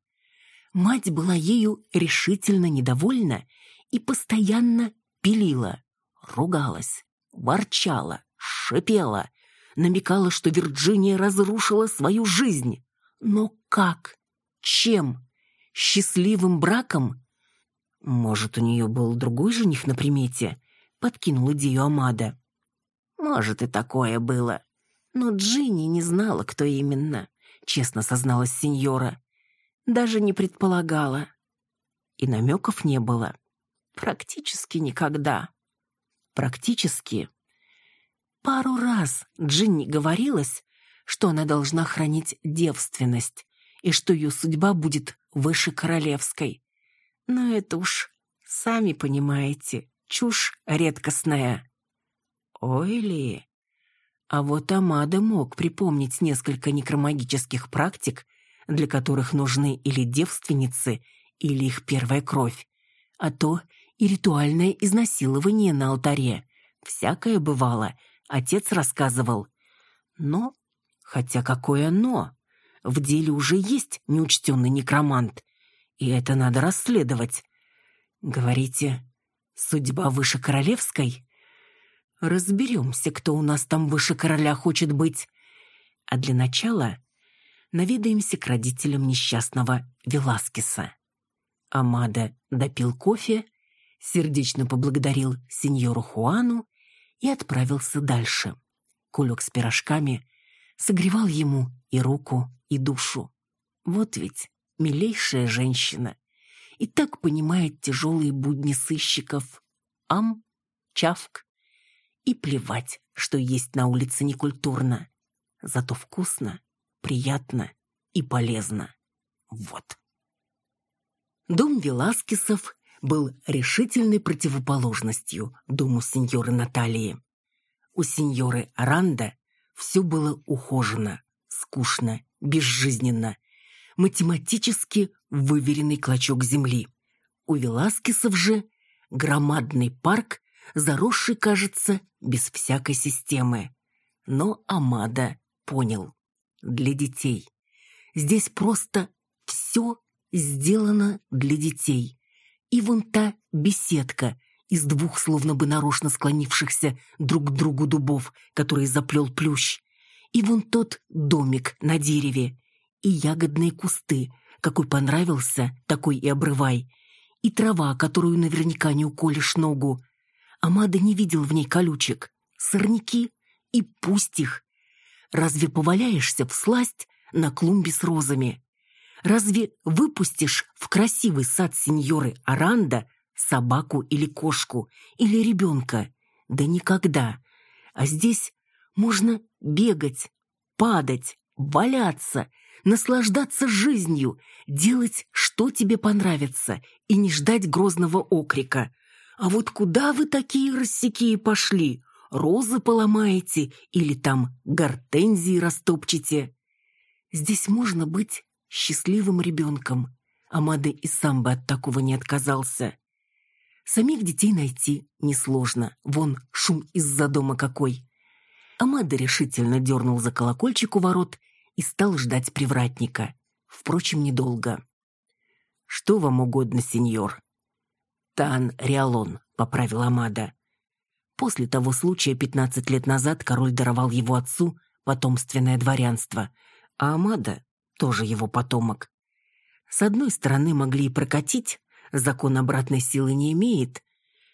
Мать была ею решительно недовольна и постоянно пилила, ругалась, ворчала, шипела, намекала, что Вирджиния разрушила свою жизнь. Но как? Чем? Счастливым браком? Может, у нее был другой жених на примете? Подкинул идею Амада. Может, и такое было. Но Джинни не знала, кто именно, честно созналась сеньора. Даже не предполагала. И намеков не было. Практически никогда. Практически. Пару раз Джинни говорилось, что она должна хранить девственность и что ее судьба будет выше королевской. Но это уж, сами понимаете, чушь редкостная. Ой ли. А вот Амада мог припомнить несколько некромагических практик, для которых нужны или девственницы, или их первая кровь, а то и ритуальное изнасилование на алтаре. Всякое бывало, отец рассказывал. Но, хотя какое «но», в деле уже есть неучтенный некромант, и это надо расследовать. Говорите, судьба выше королевской? Разберемся, кто у нас там выше короля хочет быть. А для начала наведаемся к родителям несчастного Веласкеса. Амада допил кофе, сердечно поблагодарил сеньору Хуану и отправился дальше. Кулек с пирожками согревал ему и руку, и душу. Вот ведь милейшая женщина. И так понимает тяжелые будни сыщиков. Ам, чавк. И плевать, что есть на улице некультурно. Зато вкусно приятно и полезно. Вот. Дом Веласкесов был решительной противоположностью дому сеньоры Натальи. У сеньоры Аранда все было ухожено, скучно, безжизненно, математически выверенный клочок земли. У Веласкесов же громадный парк, заросший, кажется, без всякой системы. Но Амада понял для детей. Здесь просто все сделано для детей. И вон та беседка из двух словно бы нарочно склонившихся друг к другу дубов, которые заплел плющ. И вон тот домик на дереве. И ягодные кусты, какой понравился, такой и обрывай. И трава, которую наверняка не уколешь ногу. Амада не видел в ней колючек. Сорняки и пусть их. Разве поваляешься в сласть на клумбе с розами? Разве выпустишь в красивый сад сеньоры Аранда собаку или кошку, или ребенка? Да никогда. А здесь можно бегать, падать, валяться, наслаждаться жизнью, делать, что тебе понравится, и не ждать грозного окрика. А вот куда вы такие рассеки пошли? розы поломаете или там гортензии растопчете. Здесь можно быть счастливым ребенком. Амада и сам бы от такого не отказался. Самих детей найти несложно. Вон шум из-за дома какой. Амада решительно дернул за колокольчик у ворот и стал ждать привратника. Впрочем, недолго. «Что вам угодно, сеньор?» «Тан Риалон», — поправил Амада. После того случая 15 лет назад король даровал его отцу потомственное дворянство, а Амада тоже его потомок. С одной стороны, могли и прокатить, закон обратной силы не имеет.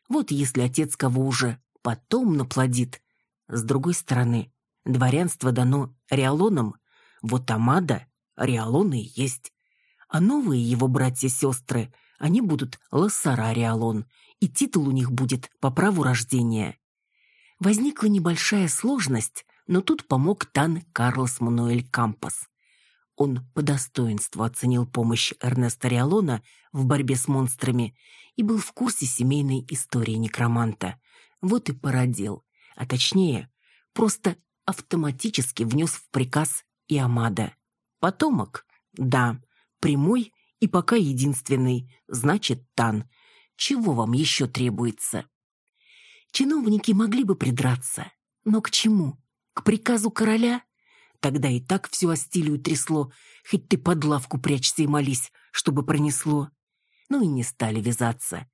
Вот если отец кого уже потом наплодит. С другой стороны, дворянство дано Риалонам, вот Амада Риалоны есть. А новые его братья-сестры, они будут Лассара Риалон, и титул у них будет по праву рождения. Возникла небольшая сложность, но тут помог Тан Карлос Мануэль Кампас. Он по достоинству оценил помощь Эрнеста Риалона в борьбе с монстрами и был в курсе семейной истории некроманта. Вот и породил, а точнее, просто автоматически внес в приказ и Амада. Потомок? Да, прямой и пока единственный, значит, Тан – чего вам еще требуется? Чиновники могли бы придраться. Но к чему? К приказу короля? Тогда и так всю Астилию трясло. Хоть ты под лавку прячься и молись, чтобы пронесло. Ну и не стали вязаться.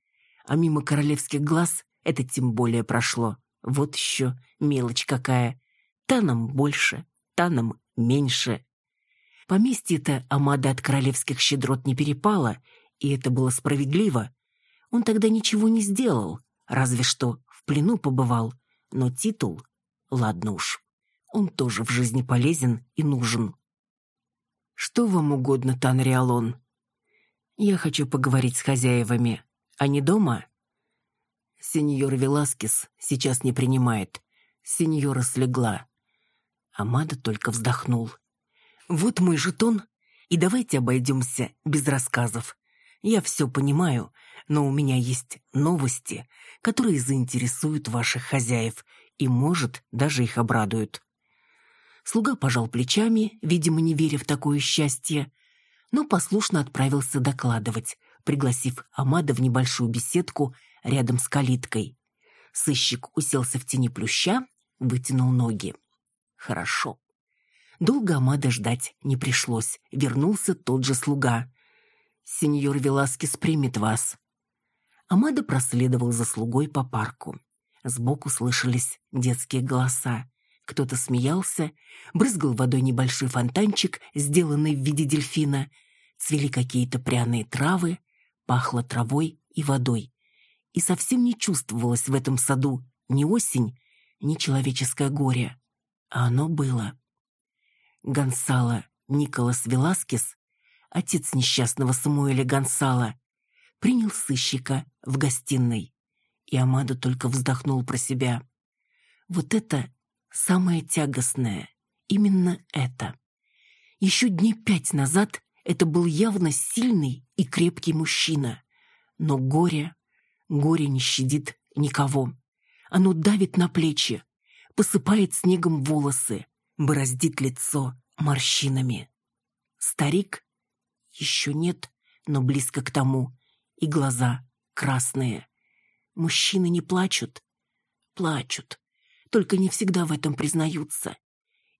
А мимо королевских глаз это тем более прошло. Вот еще мелочь какая. Та нам больше, та нам меньше. Поместье-то Амада от королевских щедрот не перепало, и это было справедливо. Он тогда ничего не сделал, разве что в плену побывал. Но титул, ладно уж, он тоже в жизни полезен и нужен. «Что вам угодно, Танриалон?» «Я хочу поговорить с хозяевами. Они дома?» «Сеньор Веласкес сейчас не принимает. Сеньора слегла». Амада только вздохнул. «Вот мой жетон, и давайте обойдемся без рассказов. Я все понимаю, но у меня есть новости, которые заинтересуют ваших хозяев и, может, даже их обрадуют». Слуга пожал плечами, видимо, не веря в такое счастье, но послушно отправился докладывать, пригласив Амада в небольшую беседку рядом с калиткой. Сыщик уселся в тени плюща, вытянул ноги. Хорошо. Долго Амада ждать не пришлось. Вернулся тот же слуга. «Сеньор Веласкес примет вас». Амада проследовал за слугой по парку. Сбоку слышались детские голоса. Кто-то смеялся, брызгал водой небольшой фонтанчик, сделанный в виде дельфина. Цвели какие-то пряные травы, пахло травой и водой. И совсем не чувствовалось в этом саду ни осень, ни человеческое горе. А оно было. Гонсало Николас Веласкес, отец несчастного Самуэля Гонсала, принял сыщика в гостиной. И Амадо только вздохнул про себя. Вот это самое тягостное. Именно это. Еще дней пять назад это был явно сильный и крепкий мужчина. Но горе, горе не щадит никого. Оно давит на плечи, посыпает снегом волосы, бороздит лицо морщинами. Старик? Еще нет, но близко к тому. И глаза красные. Мужчины не плачут? Плачут только не всегда в этом признаются.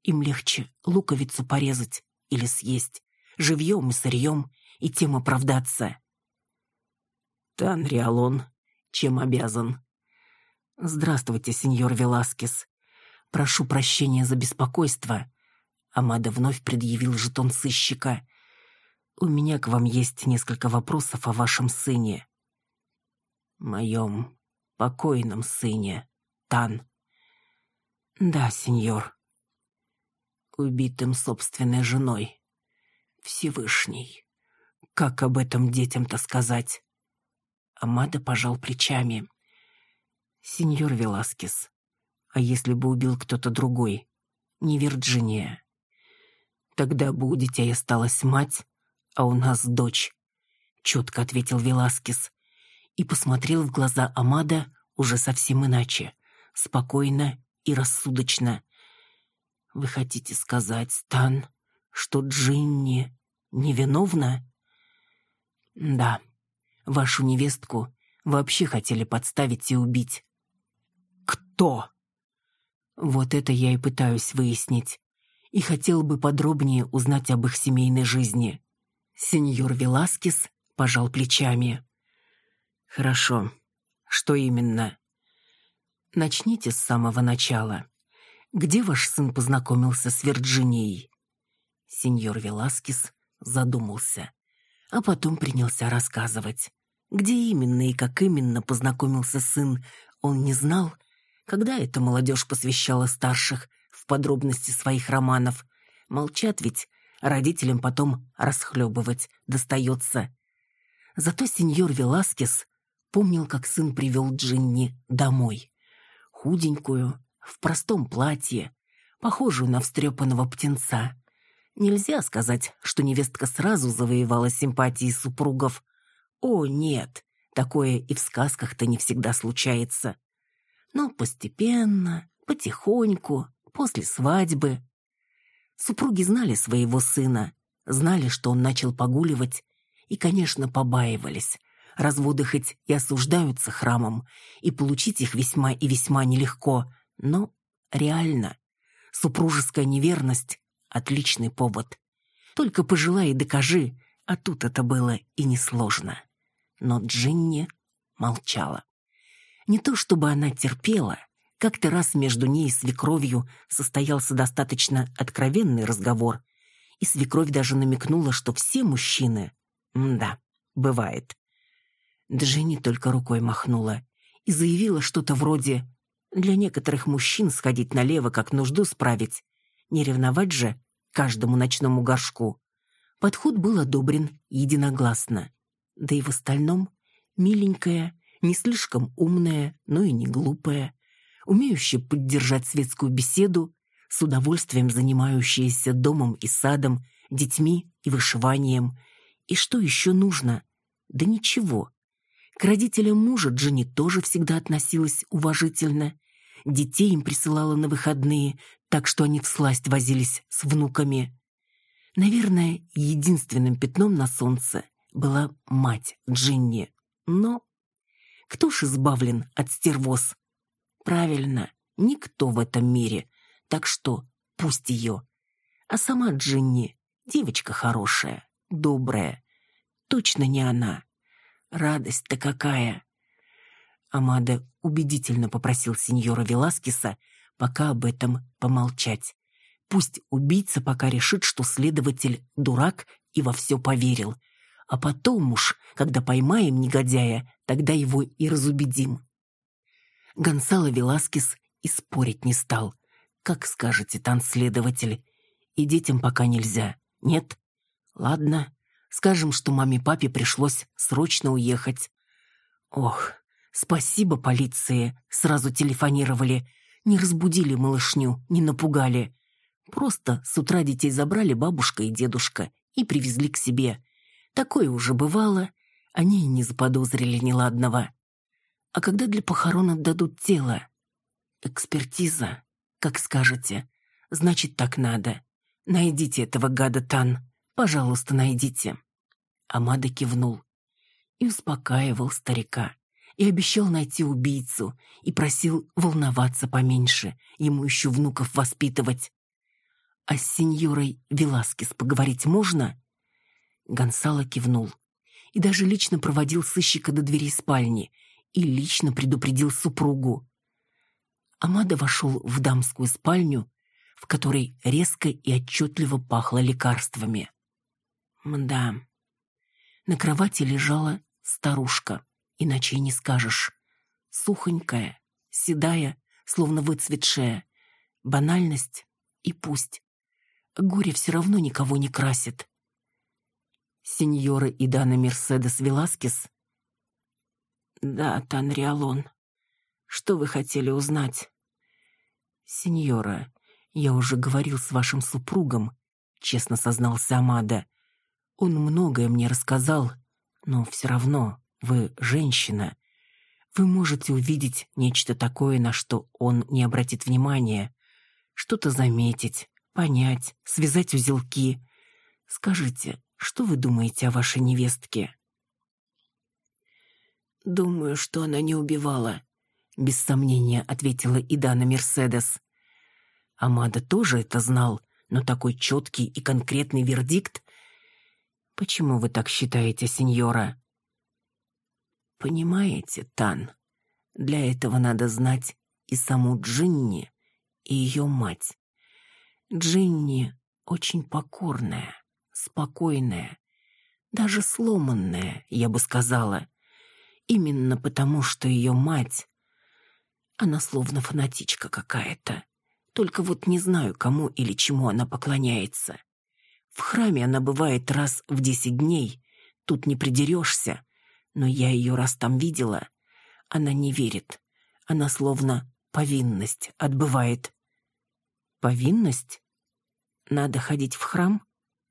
Им легче луковицу порезать или съесть, живьем и сырьем, и тем оправдаться. Танриалон, чем обязан? Здравствуйте, сеньор Веласкес. Прошу прощения за беспокойство. Амада вновь предъявил жетон сыщика. У меня к вам есть несколько вопросов о вашем сыне. Моем покойном сыне, Тан. «Да, сеньор». Убитым собственной женой. Всевышний. Как об этом детям-то сказать? Амада пожал плечами. «Сеньор Веласкес, а если бы убил кто-то другой? Не Вирджиния. Тогда бы у детей осталась мать, а у нас дочь», — четко ответил Веласкес и посмотрел в глаза Амада уже совсем иначе, спокойно и рассудочно. «Вы хотите сказать, Стан, что Джинни невиновна?» «Да, вашу невестку вообще хотели подставить и убить». «Кто?» «Вот это я и пытаюсь выяснить. И хотел бы подробнее узнать об их семейной жизни». Сеньор Веласкес пожал плечами. «Хорошо. Что именно?» Начните с самого начала. Где ваш сын познакомился с Вирджинией?» Сеньор Веласкес задумался, а потом принялся рассказывать. Где именно и как именно познакомился сын, он не знал, когда эта молодежь посвящала старших в подробности своих романов. Молчат ведь, родителям потом расхлебывать достается. Зато сеньор Веласкес помнил, как сын привел Джинни домой худенькую, в простом платье, похожую на встрепанного птенца. Нельзя сказать, что невестка сразу завоевала симпатии супругов. О, нет, такое и в сказках-то не всегда случается. Но постепенно, потихоньку, после свадьбы. Супруги знали своего сына, знали, что он начал погуливать, и, конечно, побаивались, Разводы хоть и осуждаются храмом, и получить их весьма и весьма нелегко, но реально. Супружеская неверность — отличный повод. Только пожелай и докажи, А тут это было и несложно. Но Джинни молчала. Не то чтобы она терпела, как-то раз между ней и свекровью состоялся достаточно откровенный разговор, и свекровь даже намекнула, что все мужчины... М да, бывает. Джинни только рукой махнула и заявила что-то вроде «Для некоторых мужчин сходить налево, как нужду справить. Не ревновать же каждому ночному горшку». Подход был одобрен единогласно. Да и в остальном миленькая, не слишком умная, но и не глупая, умеющая поддержать светскую беседу, с удовольствием занимающаяся домом и садом, детьми и вышиванием. И что еще нужно? Да ничего. К родителям мужа Дженни тоже всегда относилась уважительно. Детей им присылала на выходные, так что они всласть возились с внуками. Наверное, единственным пятном на солнце была мать Джинни. Но кто ж избавлен от стервоз? Правильно, никто в этом мире. Так что пусть ее. А сама Джинни девочка хорошая, добрая. Точно не она. Радость-то какая! Амада убедительно попросил сеньора Веласкеса пока об этом помолчать. Пусть убийца пока решит, что следователь дурак и во все поверил. А потом уж, когда поймаем негодяя, тогда его и разубедим. Гонсало Веласкес и спорить не стал. Как скажете, танцледователь. И детям пока нельзя. Нет? Ладно. Скажем, что маме-папе пришлось срочно уехать. Ох, спасибо полиции. Сразу телефонировали. Не разбудили малышню, не напугали. Просто с утра детей забрали бабушка и дедушка и привезли к себе. Такое уже бывало. Они и не заподозрили неладного. А когда для похорон отдадут тело? Экспертиза, как скажете. Значит, так надо. Найдите этого гада Тан. Пожалуйста, найдите. Амада кивнул и успокаивал старика, и обещал найти убийцу, и просил волноваться поменьше, ему еще внуков воспитывать. «А с сеньорой Веласкес поговорить можно?» Гонсало кивнул и даже лично проводил сыщика до двери спальни и лично предупредил супругу. Амада вошел в дамскую спальню, в которой резко и отчетливо пахло лекарствами. Мда. На кровати лежала старушка, иначе и не скажешь. Сухонькая, седая, словно выцветшая. Банальность и пусть. Горе все равно никого не красит. Сеньора Идана Мерседес Веласкес? Да, Танриалон. Что вы хотели узнать? Сеньора, я уже говорил с вашим супругом, честно сознался Амада. Он многое мне рассказал, но все равно вы женщина. Вы можете увидеть нечто такое, на что он не обратит внимания, что-то заметить, понять, связать узелки. Скажите, что вы думаете о вашей невестке? Думаю, что она не убивала, без сомнения ответила Идана Мерседес. Амада тоже это знал, но такой четкий и конкретный вердикт Почему вы так считаете, сеньора? Понимаете, Тан, для этого надо знать и саму Джинни, и ее мать. Джинни очень покорная, спокойная, даже сломанная, я бы сказала. Именно потому, что ее мать... Она словно фанатичка какая-то. Только вот не знаю, кому или чему она поклоняется. В храме она бывает раз в десять дней. Тут не придерешься. Но я ее раз там видела. Она не верит. Она словно повинность отбывает. Повинность? Надо ходить в храм?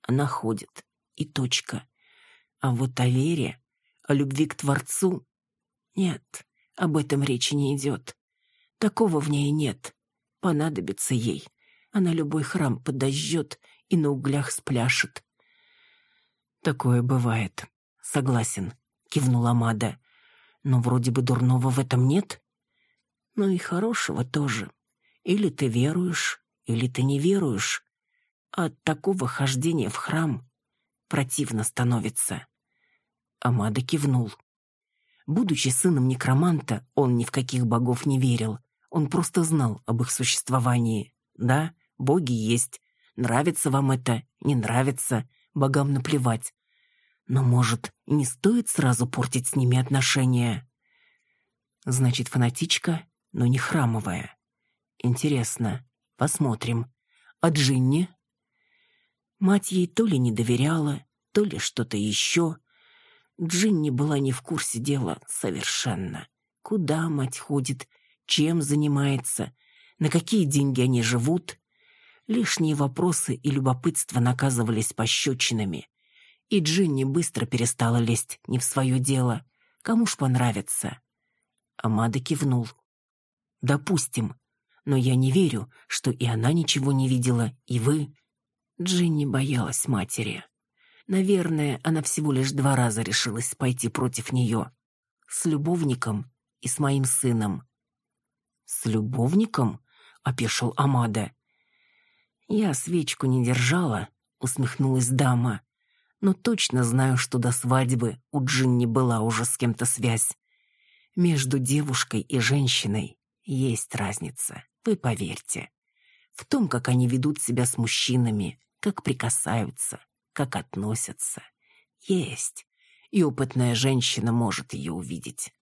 Она ходит. И точка. А вот о вере, о любви к Творцу... Нет, об этом речи не идет. Такого в ней нет. Понадобится ей. Она любой храм подожжет и на углях спляшет. «Такое бывает. Согласен», — кивнула Мада. «Но вроде бы дурного в этом нет». «Ну и хорошего тоже. Или ты веруешь, или ты не веруешь. А от такого хождения в храм противно становится. Амада кивнул. Будучи сыном некроманта, он ни в каких богов не верил. Он просто знал об их существовании. Да, боги есть. Нравится вам это, не нравится, богам наплевать. Но, может, не стоит сразу портить с ними отношения? Значит, фанатичка, но не храмовая. Интересно, посмотрим. А Джинни? Мать ей то ли не доверяла, то ли что-то еще. Джинни была не в курсе дела совершенно. Куда мать ходит, чем занимается, на какие деньги они живут. Лишние вопросы и любопытство наказывались пощечинами. И Джинни быстро перестала лезть не в свое дело. Кому ж понравится? Амада кивнул. «Допустим. Но я не верю, что и она ничего не видела, и вы...» Джинни боялась матери. Наверное, она всего лишь два раза решилась пойти против нее. С любовником и с моим сыном. «С любовником?» — опешил Амада. «Я свечку не держала», — усмехнулась дама. «Но точно знаю, что до свадьбы у Джинни была уже с кем-то связь. Между девушкой и женщиной есть разница, вы поверьте. В том, как они ведут себя с мужчинами, как прикасаются, как относятся. Есть. И опытная женщина может ее увидеть.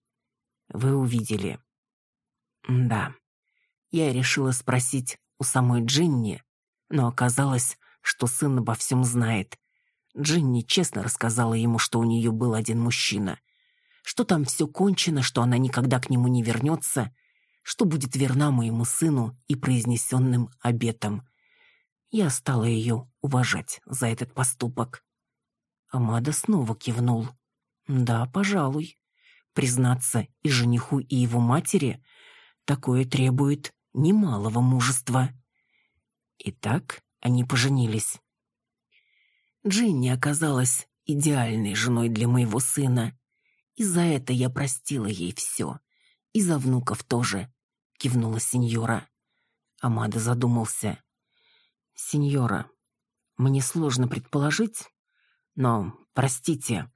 Вы увидели. Да. Я решила спросить у самой Джинни, но оказалось, что сын обо всем знает. Джинни честно рассказала ему, что у нее был один мужчина. Что там все кончено, что она никогда к нему не вернется, что будет верна моему сыну и произнесенным обетам. Я стала ее уважать за этот поступок. Амада снова кивнул. «Да, пожалуй. Признаться и жениху, и его матери такое требует немалого мужества». Итак, они поженились. Джинни оказалась идеальной женой для моего сына. И за это я простила ей все. И за внуков тоже, кивнула сеньора. Амада задумался. «Сеньора, мне сложно предположить, но, простите,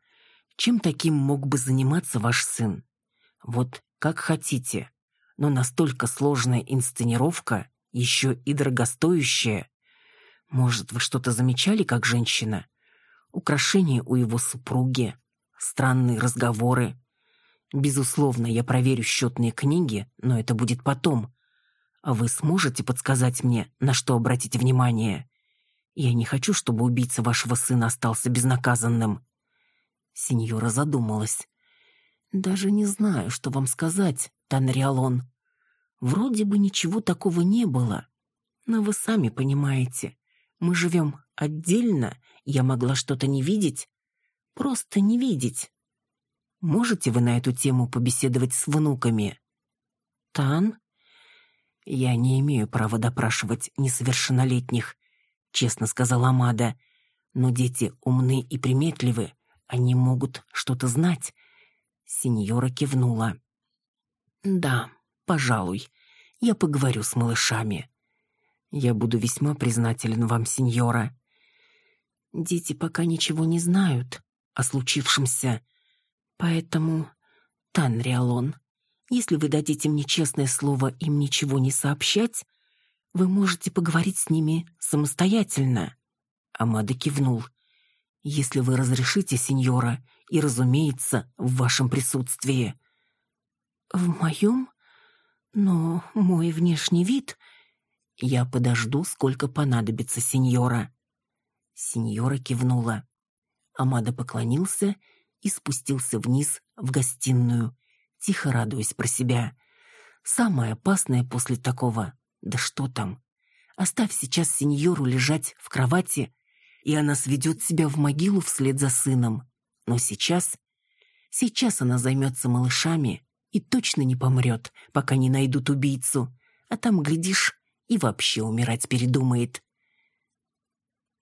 чем таким мог бы заниматься ваш сын? Вот как хотите, но настолько сложная инсценировка, еще и дорогостоящая. Может, вы что-то замечали как женщина? Украшения у его супруги, странные разговоры. Безусловно, я проверю счетные книги, но это будет потом. А вы сможете подсказать мне, на что обратить внимание? Я не хочу, чтобы убийца вашего сына остался безнаказанным». Сеньора задумалась. «Даже не знаю, что вам сказать, Танриалон. Вроде бы ничего такого не было. Но вы сами понимаете, мы живем отдельно, я могла что-то не видеть. Просто не видеть. Можете вы на эту тему побеседовать с внуками?» «Тан?» «Я не имею права допрашивать несовершеннолетних», — честно сказала Амада. «Но дети умны и приметливы. Они могут что-то знать». Сеньора кивнула. «Да, пожалуй. Я поговорю с малышами. Я буду весьма признателен вам, сеньора». «Дети пока ничего не знают о случившемся, поэтому, Танриалон, если вы дадите мне честное слово им ничего не сообщать, вы можете поговорить с ними самостоятельно». Амада кивнул. «Если вы разрешите, сеньора, и, разумеется, в вашем присутствии». «В моем? Но мой внешний вид...» «Я подожду, сколько понадобится, сеньора». Сеньора кивнула. Амада поклонился и спустился вниз в гостиную, тихо радуясь про себя. Самое опасное после такого, да что там. Оставь сейчас сеньору лежать в кровати, и она сведет себя в могилу вслед за сыном. Но сейчас... Сейчас она займется малышами и точно не помрет, пока не найдут убийцу. А там, глядишь, и вообще умирать передумает.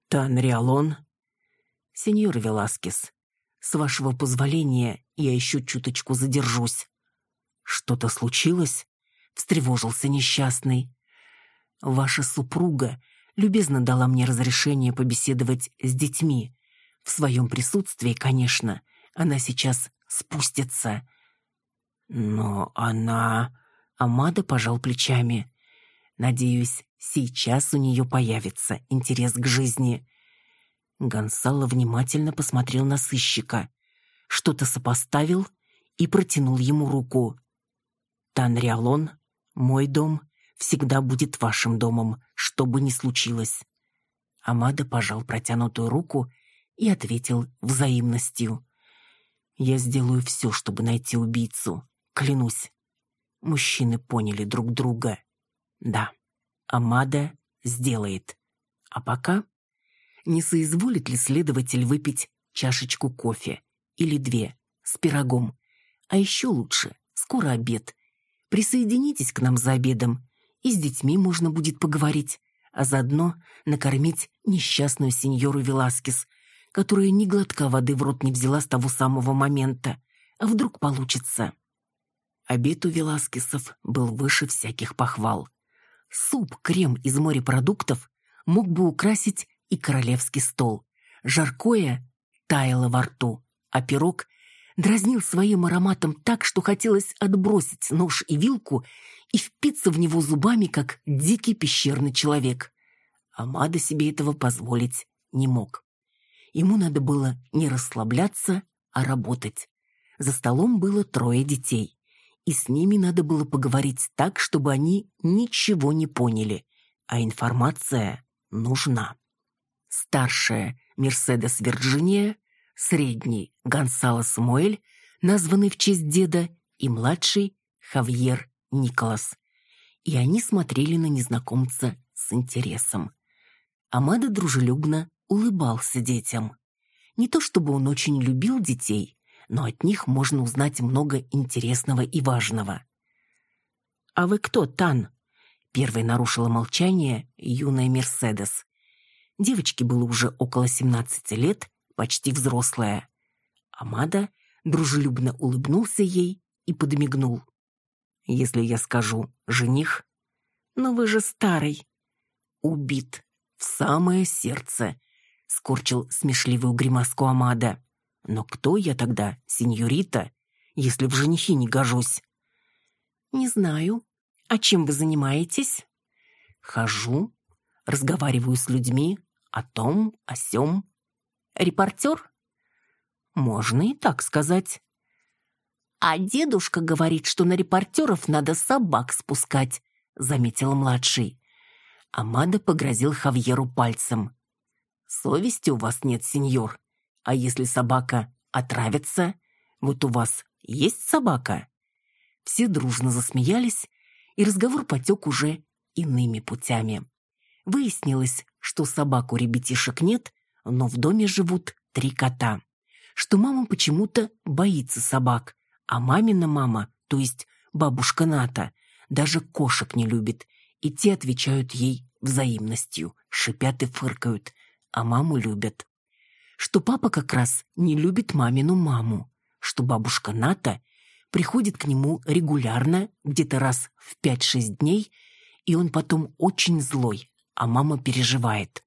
Танриалон. Сеньор Веласкес, с вашего позволения, я еще чуточку задержусь». «Что-то случилось?» — встревожился несчастный. «Ваша супруга любезно дала мне разрешение побеседовать с детьми. В своем присутствии, конечно, она сейчас спустится. Но она... Амада пожал плечами. Надеюсь, сейчас у нее появится интерес к жизни. Гонсало внимательно посмотрел на сыщика, что-то сопоставил и протянул ему руку. «Танриалон, мой дом, всегда будет вашим домом, что бы ни случилось». Амада пожал протянутую руку и ответил взаимностью. «Я сделаю все, чтобы найти убийцу, клянусь». Мужчины поняли друг друга. Да, Амада сделает. А пока не соизволит ли следователь выпить чашечку кофе или две с пирогом? А еще лучше, скоро обед. Присоединитесь к нам за обедом, и с детьми можно будет поговорить, а заодно накормить несчастную сеньору Веласкес, которая ни глотка воды в рот не взяла с того самого момента. А вдруг получится? Обед у Веласкесов был выше всяких похвал. Суп-крем из морепродуктов мог бы украсить и королевский стол. Жаркое таяло во рту, а пирог дразнил своим ароматом так, что хотелось отбросить нож и вилку и впиться в него зубами, как дикий пещерный человек. Амада себе этого позволить не мог. Ему надо было не расслабляться, а работать. За столом было трое детей и с ними надо было поговорить так, чтобы они ничего не поняли, а информация нужна. Старшая Мерседес Вирджиния, средний Гонсало Самуэль, названный в честь деда, и младший Хавьер Николас. И они смотрели на незнакомца с интересом. Амада дружелюбно улыбался детям. Не то чтобы он очень любил детей, но от них можно узнать много интересного и важного. «А вы кто, Тан?» Первой нарушила молчание юная Мерседес. Девочке было уже около 17 лет, почти взрослая. Амада дружелюбно улыбнулся ей и подмигнул. «Если я скажу «жених», но вы же старый». «Убит в самое сердце», — скорчил смешливую гримаску Амада. Но кто я тогда, сеньорита, если в женихи не гожусь? Не знаю. А чем вы занимаетесь? Хожу, разговариваю с людьми о том, о сём. Репортер? Можно и так сказать. А дедушка говорит, что на репортеров надо собак спускать, заметил младший. Амада погрозил Хавьеру пальцем. «Совести у вас нет, сеньор. А если собака отравится? Вот у вас есть собака?» Все дружно засмеялись, и разговор потек уже иными путями. Выяснилось, что собак у ребятишек нет, но в доме живут три кота. Что мама почему-то боится собак, а мамина мама, то есть бабушка Ната, даже кошек не любит, и те отвечают ей взаимностью, шипят и фыркают, а маму любят что папа как раз не любит мамину маму, что бабушка Ната приходит к нему регулярно, где-то раз в 5-6 дней, и он потом очень злой, а мама переживает.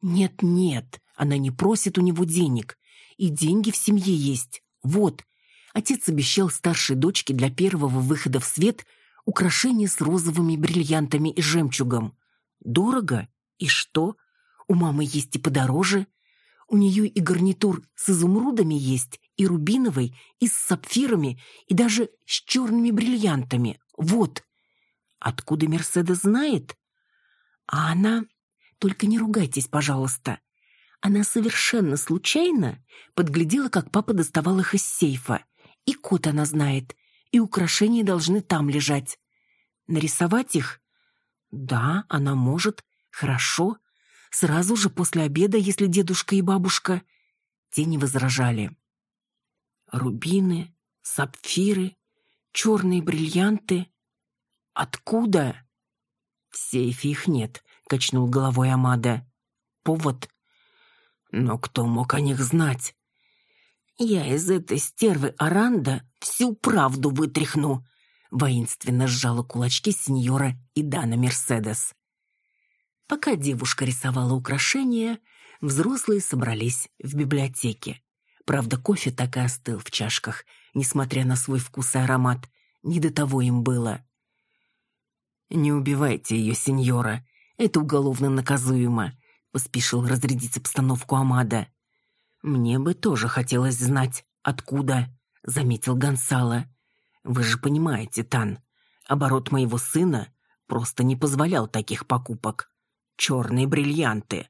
Нет-нет, она не просит у него денег, и деньги в семье есть. Вот, отец обещал старшей дочке для первого выхода в свет украшение с розовыми бриллиантами и жемчугом. Дорого? И что? У мамы есть и подороже – у нее и гарнитур с изумрудами есть, и рубиновый, и с сапфирами, и даже с черными бриллиантами. Вот. Откуда Мерседес знает? А она... Только не ругайтесь, пожалуйста. Она совершенно случайно подглядела, как папа доставал их из сейфа. И код она знает, и украшения должны там лежать. Нарисовать их? Да, она может. Хорошо сразу же после обеда, если дедушка и бабушка. Те не возражали. Рубины, сапфиры, черные бриллианты. Откуда? В сейфе их нет, качнул головой Амада. Повод? Но кто мог о них знать? Я из этой стервы Аранда всю правду вытряхну, воинственно сжала кулачки сеньора и Дана Мерседес. Пока девушка рисовала украшения, Взрослые собрались в библиотеке. Правда, кофе так и остыл в чашках, несмотря на свой вкус и аромат. Не до того им было. «Не убивайте ее, сеньора. Это уголовно наказуемо», — поспешил разрядить обстановку Амада. «Мне бы тоже хотелось знать, откуда», — заметил Гонсало. «Вы же понимаете, Тан, оборот моего сына просто не позволял таких покупок. Черные бриллианты.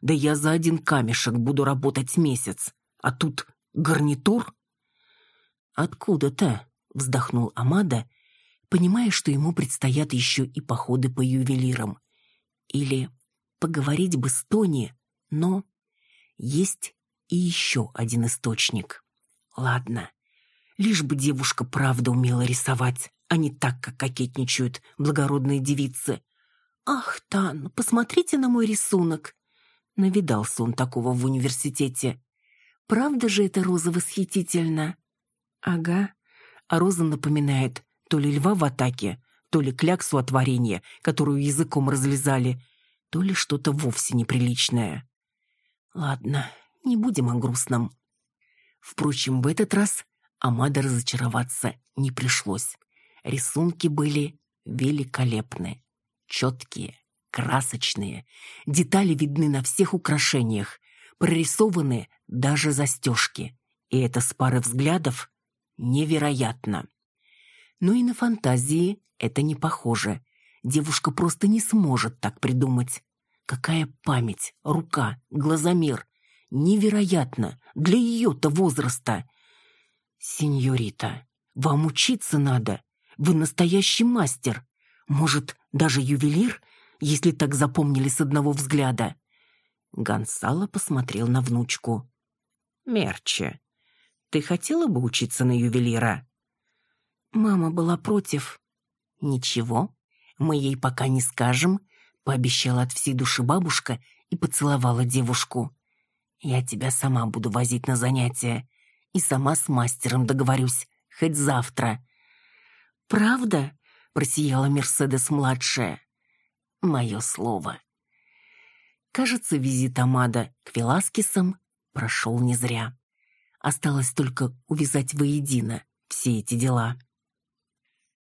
Да я за один камешек буду работать месяц, а тут гарнитур?» «Откуда-то?» — вздохнул Амада, понимая, что ему предстоят еще и походы по ювелирам. Или поговорить бы с Тони, но есть и еще один источник. Ладно, лишь бы девушка правда умела рисовать, а не так, как кокетничают благородные девицы. «Ах, Тан, посмотрите на мой рисунок!» Навидался он такого в университете. «Правда же эта роза восхитительна?» «Ага». А роза напоминает то ли льва в атаке, то ли кляксу от варенья, которую языком разлезали, то ли что-то вовсе неприличное. Ладно, не будем о грустном. Впрочем, в этот раз Амада разочароваться не пришлось. Рисунки были великолепны, четкие, красочные, детали видны на всех украшениях, прорисованы даже застежки. И это с пары взглядов невероятно. Но и на фантазии это не похоже. Девушка просто не сможет так придумать. Какая память, рука, глазомер. Невероятно для ее-то возраста. Сеньорита, вам учиться надо. Вы настоящий мастер. Может, даже ювелир, если так запомнили с одного взгляда. Гонсало посмотрел на внучку. «Мерче, ты хотела бы учиться на ювелира?» Мама была против. «Ничего, мы ей пока не скажем», — пообещала от всей души бабушка и поцеловала девушку. «Я тебя сама буду возить на занятия и сама с мастером договорюсь, хоть завтра». «Правда?» — просияла Мерседес-младшая. «Мое слово». Кажется, визит Амада к Веласкесам прошел не зря. Осталось только увязать воедино все эти дела.